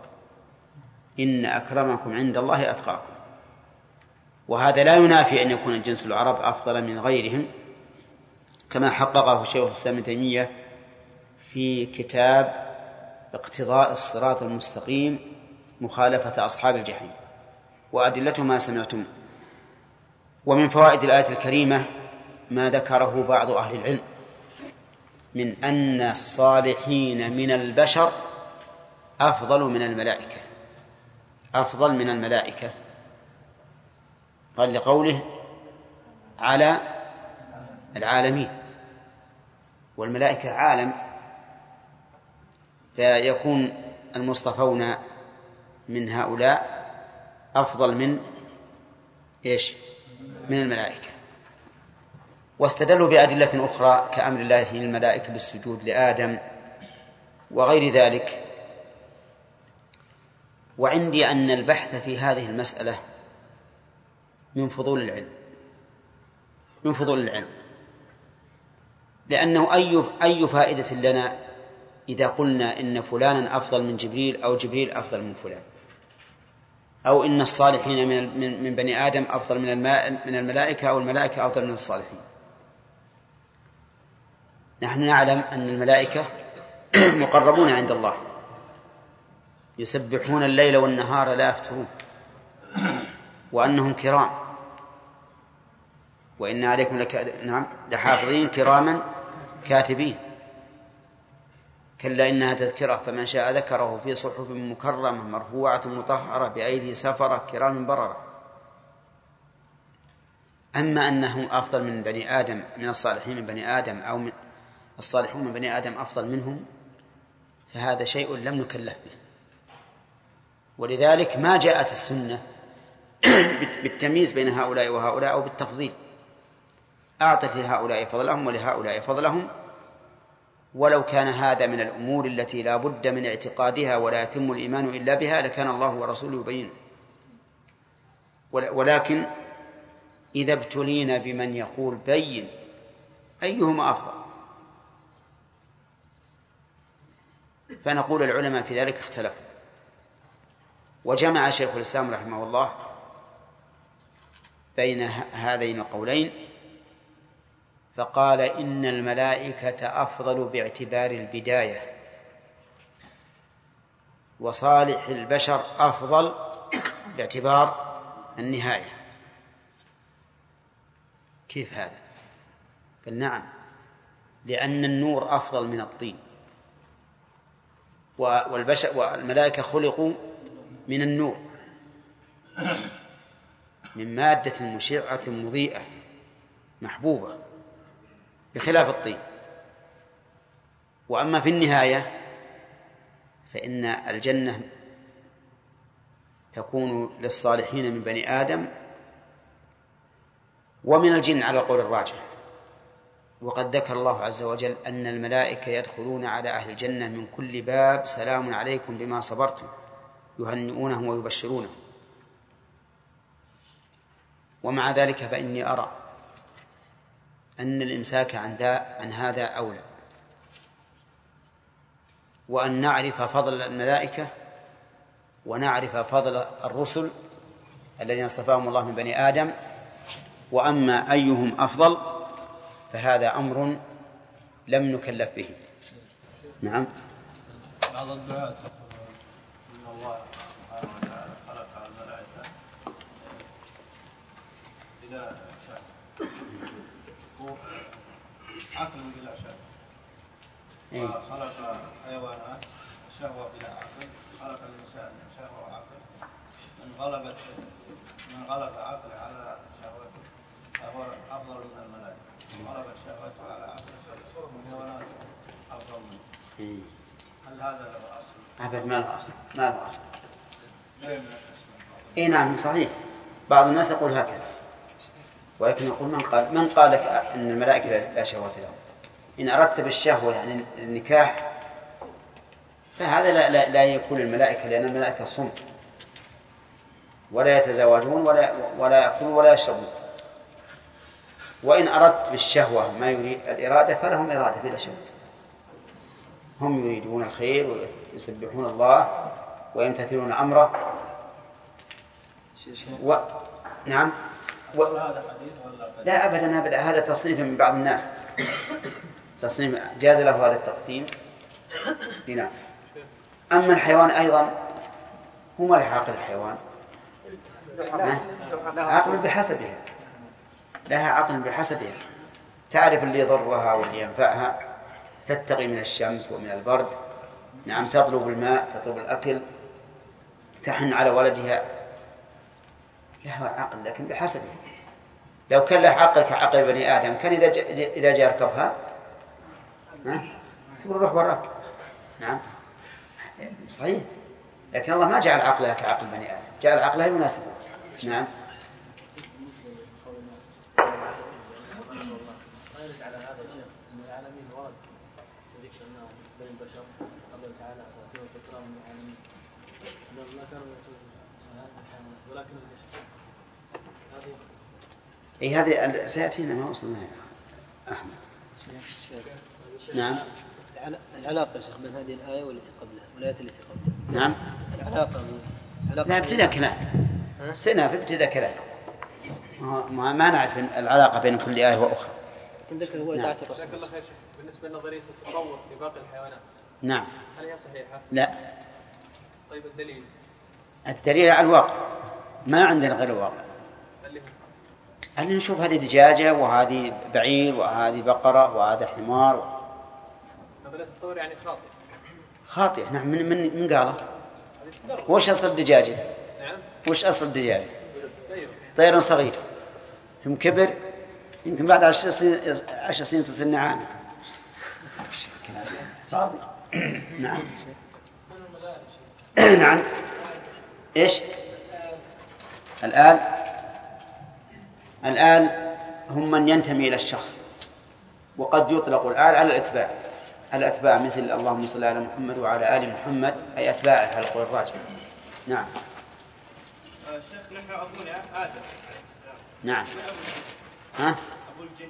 إن أكرمكم عند الله أتقاكم. وهذا لا ينافي أن يكون الجنس العرب أفضل من غيرهم كما حققه شيخ الإسلام ابن تيمية في كتاب اقتضاء الصراط المستقيم مخالفة أصحاب الجحيم. وأدلته ما سمعتم. ومن فوائد الآية الكريمة ما ذكره بعض أهل العلم. من أن الصالحين من البشر أفضل من الملائكة. أفضل من الملائكة. قال لقوله على العالمين. والملائكة عالم فيكون المصطفون من هؤلاء أفضل من إيش؟ من الملائكة. واستدلوا بأدلة أخرى كأمر الله للملائكة بالسجود لآدم وغير ذلك. وعندي أن البحث في هذه المسألة من فضول العلم من فضول العلم. لأنه أي أي فائدة لنا إذا قلنا إن فلانا أفضل من جبريل أو جبريل أفضل من فلان. أو إن الصالحين من من بني آدم أفضل من من الملائكة أو الملائكة أفضل من الصالحين. نحن نعلم أن الملائكة مقربون عند الله. يسبحون الليل والنهار لا يفترون. وأنهم كرام. وإن عليكم لك... نعم لحافظين كراما كاتبين. كلا إنها تذكرة فمن شاء ذكره في صحف مكرمة مرفوعة مطهرة بأيدي سفرة كرام بررة. أما أنهم أفضل من بني آدم من الصالحين من بني آدم أو من الصالحون من بني آدم أفضل منهم فهذا شيء لم نكلف به. ولذلك ما جاءت السنة بالتمييز بين هؤلاء وهؤلاء أو بالتفضيل. أعطت لهؤلاء فضلهم ولهؤلاء فضلهم ولو كان هذا من الأمور التي لا بد من اعتقادها ولا يتم الإيمان إلا بها لكان الله ورسوله يبين. ولكن إذا ابتلينا بمن يقول بين أيهما أفضل؟ فنقول العلماء في ذلك اختلفوا. وجمع شيخ الإسلام رحمه الله بين هذين القولين فقال إن الملائكة أفضل باعتبار البداية وصالح البشر أفضل باعتبار النهاية. كيف هذا؟ قال نعم لأن النور أفضل من الطين. والبشر والملائكة خلقوا من النور. من مادة مشعة مضيئة محبوبة بخلاف الطين. وأما في النهاية فإن الجنة تكون للصالحين من بني آدم ومن الجن على القول الراجح. وقد ذكر الله عز وجل أن الملائكة يدخلون على أهل الجنة من كل باب سلام عليكم بما صبرتم يهنئونهم ويبشرونهم. ومع ذلك فإني أرى أن الإمساك عن, عن هذا أولى. وأن نعرف فضل الملائكة ونعرف فضل الرسل الذين اصطفاهم الله من بني آدم. وأما أيهم أفضل فهذا أمر لم نكلف به. نعم. بعض الدعاة ان الله سبحانه وتعالى خلق الملائكه إلى شهوه هو عقل بلا إيه. وخلق حيوانات شهوة بلا عقل خلق الإنسان شهوة وعقل. من غلبت من غلب عقله على شهوته فهو أفضل من الملائكة. شهوته على افضل منه. هل هذا له اصل؟ أبد ما له أصل ما له أصل اي نعم صحيح. بعض الناس يقول هكذا. ولكن يقول من قال من قال لك أن الملائكة لا شهوة لهم؟ إن أردت بالشهوة يعني النكاح فهذا لا, لا, لا يكون الملائكة لأن الملائكة صمت ولا يتزوجون ولا ولا يأكلون ولا يشربون. وإن أردت بالشهوة ما يريد الإرادة فلهم إرادة بلا شك. هم يريدون الخير ويسبحون الله ويمتثلون أمره. و... نعم. و... هذا حديث ولا قديم؟ لا ابدا ابدا. هذا تصنيف من بعض الناس. تصنيف جاز له هذا التقسيم. نعم. أما الحيوان أيضا هو ما له عقل الحيوان؟ عقل بحسبها لها عقل بحسبها تعرف اللي يضرها واللي ينفعها؟ تتقي من الشمس ومن البرد. نعم تطلب الماء تطلب الأكل تحن على ولدها. لها عقل لكن بحسبه لو كان له عقل كعقل بني آدم كان إذا جاء إذا جاء يركبها ها؟ تقول روح وراك. نعم. صحيح. لكن الله ما جعل عقلها كعقل بني آدم. جعل عقلها يناسبه. نعم ما يرد على هذا يا شيخ ان العالمين ورد ذكر انه بين البشر قال تعالى الذكرى من العالمين انهم ما كانوا يأتون ولكن البشر. هذه إي هذه سيأتينا ما وصلنا يا أحمد. نعم. العلاقة يا شيخ بين هذه الآية والتي قبلها والآية التي قبلها. نعم. العلاقة علاقة لا ابتداء كلام. سنة في ابتداء كلام. ما, ما نعرف العلاقة بين كل آية وأخرى. لكن ذكر هو نعم. إذاعة الرسول. بالنسبة لنظرية التطور في باقي الحيوانات نعم. هل هي صحيحة؟ لا. طيب الدليل؟ الدليل على الواقع. ما عندنا غير الواقع. هل نشوف هذه دجاجة وهذه بعير وهذه بقرة وهذا حمار؟ نظرية التطور يعني خاطئ خاطئ نعم من من من قاله؟ وش أصل الدجاجة؟ نعم. وش أصل الدجاجة؟ طيب. طير صغير. ثم كبر. يمكن بعد عشر سنين عشر سنين تصير نعامة. فاضي نعم. نعم. إيش؟ الآن الآن هم من ينتمي إلى الشخص. وقد يطلق الآل على الأتباع. الأتباع مثل اللهم صل على محمد وعلى آل محمد أي أتباعه على القول الراجح. نعم. شيخ نحن أبونا آدم نعم. ها؟ أبو الجن.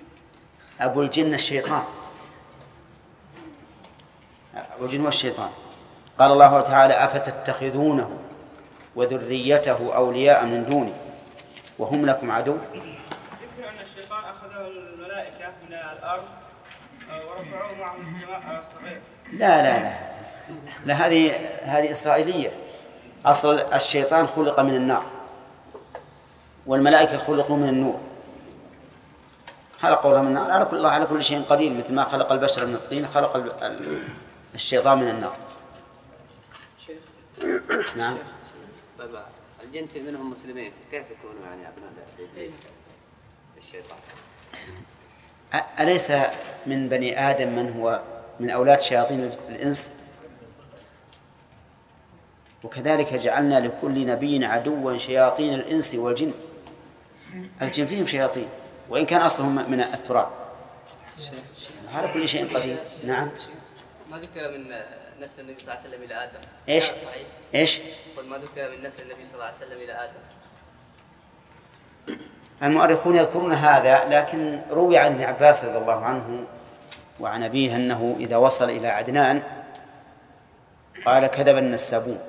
أبو الجن الشيطان. أبو الجن والشيطان قال الله تعالى أفتتخذونه وذريته أولياء من دوني وهم لكم عدو؟ يذكر أن الشيطان أخذه الملائكة من الأرض آه، ورفعوه معه السماء صغير لا لا لا. لا هذه هذه إسرائيلية. أصل الشيطان خلق من النار والملائكة خلقوا من النور. خلق الله من النار على كل الله على كل شيء قدير مثل ما خلق البشر من الطين خلق الشيطان من النار. نعم. طيب الجن في منهم مسلمين كيف يكونوا يعني أبناء إبليس الشيطان. أليس من بني آدم من هو من أولاد شياطين الإنس؟ وكذلك جعلنا لكل نبي عدوا شياطين الإنس والجن. الجن فيهم شياطين وإن كان أصلهم من التراب. على كل شيء قدير. نعم. ما ذكر من نسل النبي صلى الله عليه وسلم إلى آدم. إيش؟ صحيح. إيش؟ قل ما ذكر من نسل النبي صلى الله عليه وسلم إلى آدم. المؤرخون يذكرون هذا لكن روي عن ابن عباس رضي الله عنه وعن أبيه أنه إذا وصل إلى عدنان قال كذب النسابون.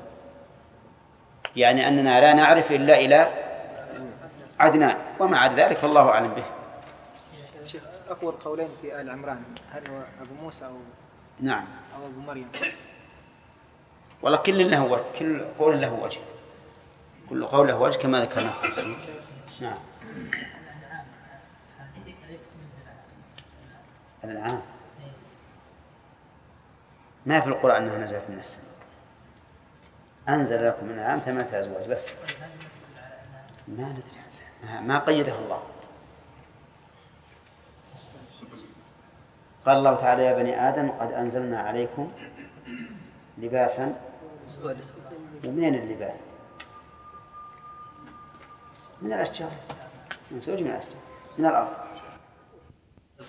يعني أننا لا نعرف إلا إلى عدنان وما عدا ذلك فالله أعلم به. شيخ أقوى القولين في آل عمران هل هو أبو موسى أو نعم. أو أبو مريم. والله كل له وجه كل قول له وجه. كل قول له وجه كما ذكرنا. في التفسير نعم. الأنعام ما في القرآن أنها نزلت من السماء؟ أنزل لكم من الأنعام ثمانية أزواج بس. ما ندري. ما- ما قيده الله. قال الله تعالى يا بني آدم قد أنزلنا عليكم لباسا. ومنين اللباس؟ من الأشجار. منسوج من الأشجار. من الأرض.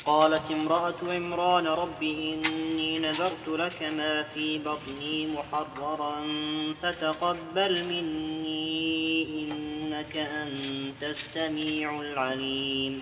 قالت امرأة عمران رب إني نذرت لك ما في بطني محررا فتقبل مني إنك أنت السميع العليم.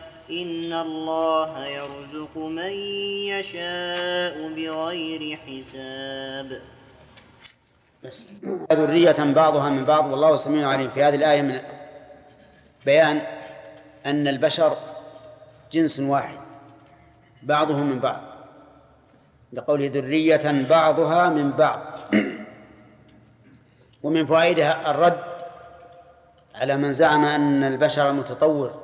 إن الله يرزق من يشاء بغير حساب. بس. ذرية بعضها من بعض والله سميع عليم. في هذه الآية من بيان أن البشر جنس واحد بعضهم من بعض. لقوله ذرية بعضها من بعض. ومن فوائدها الرد على من زعم أن البشر متطور.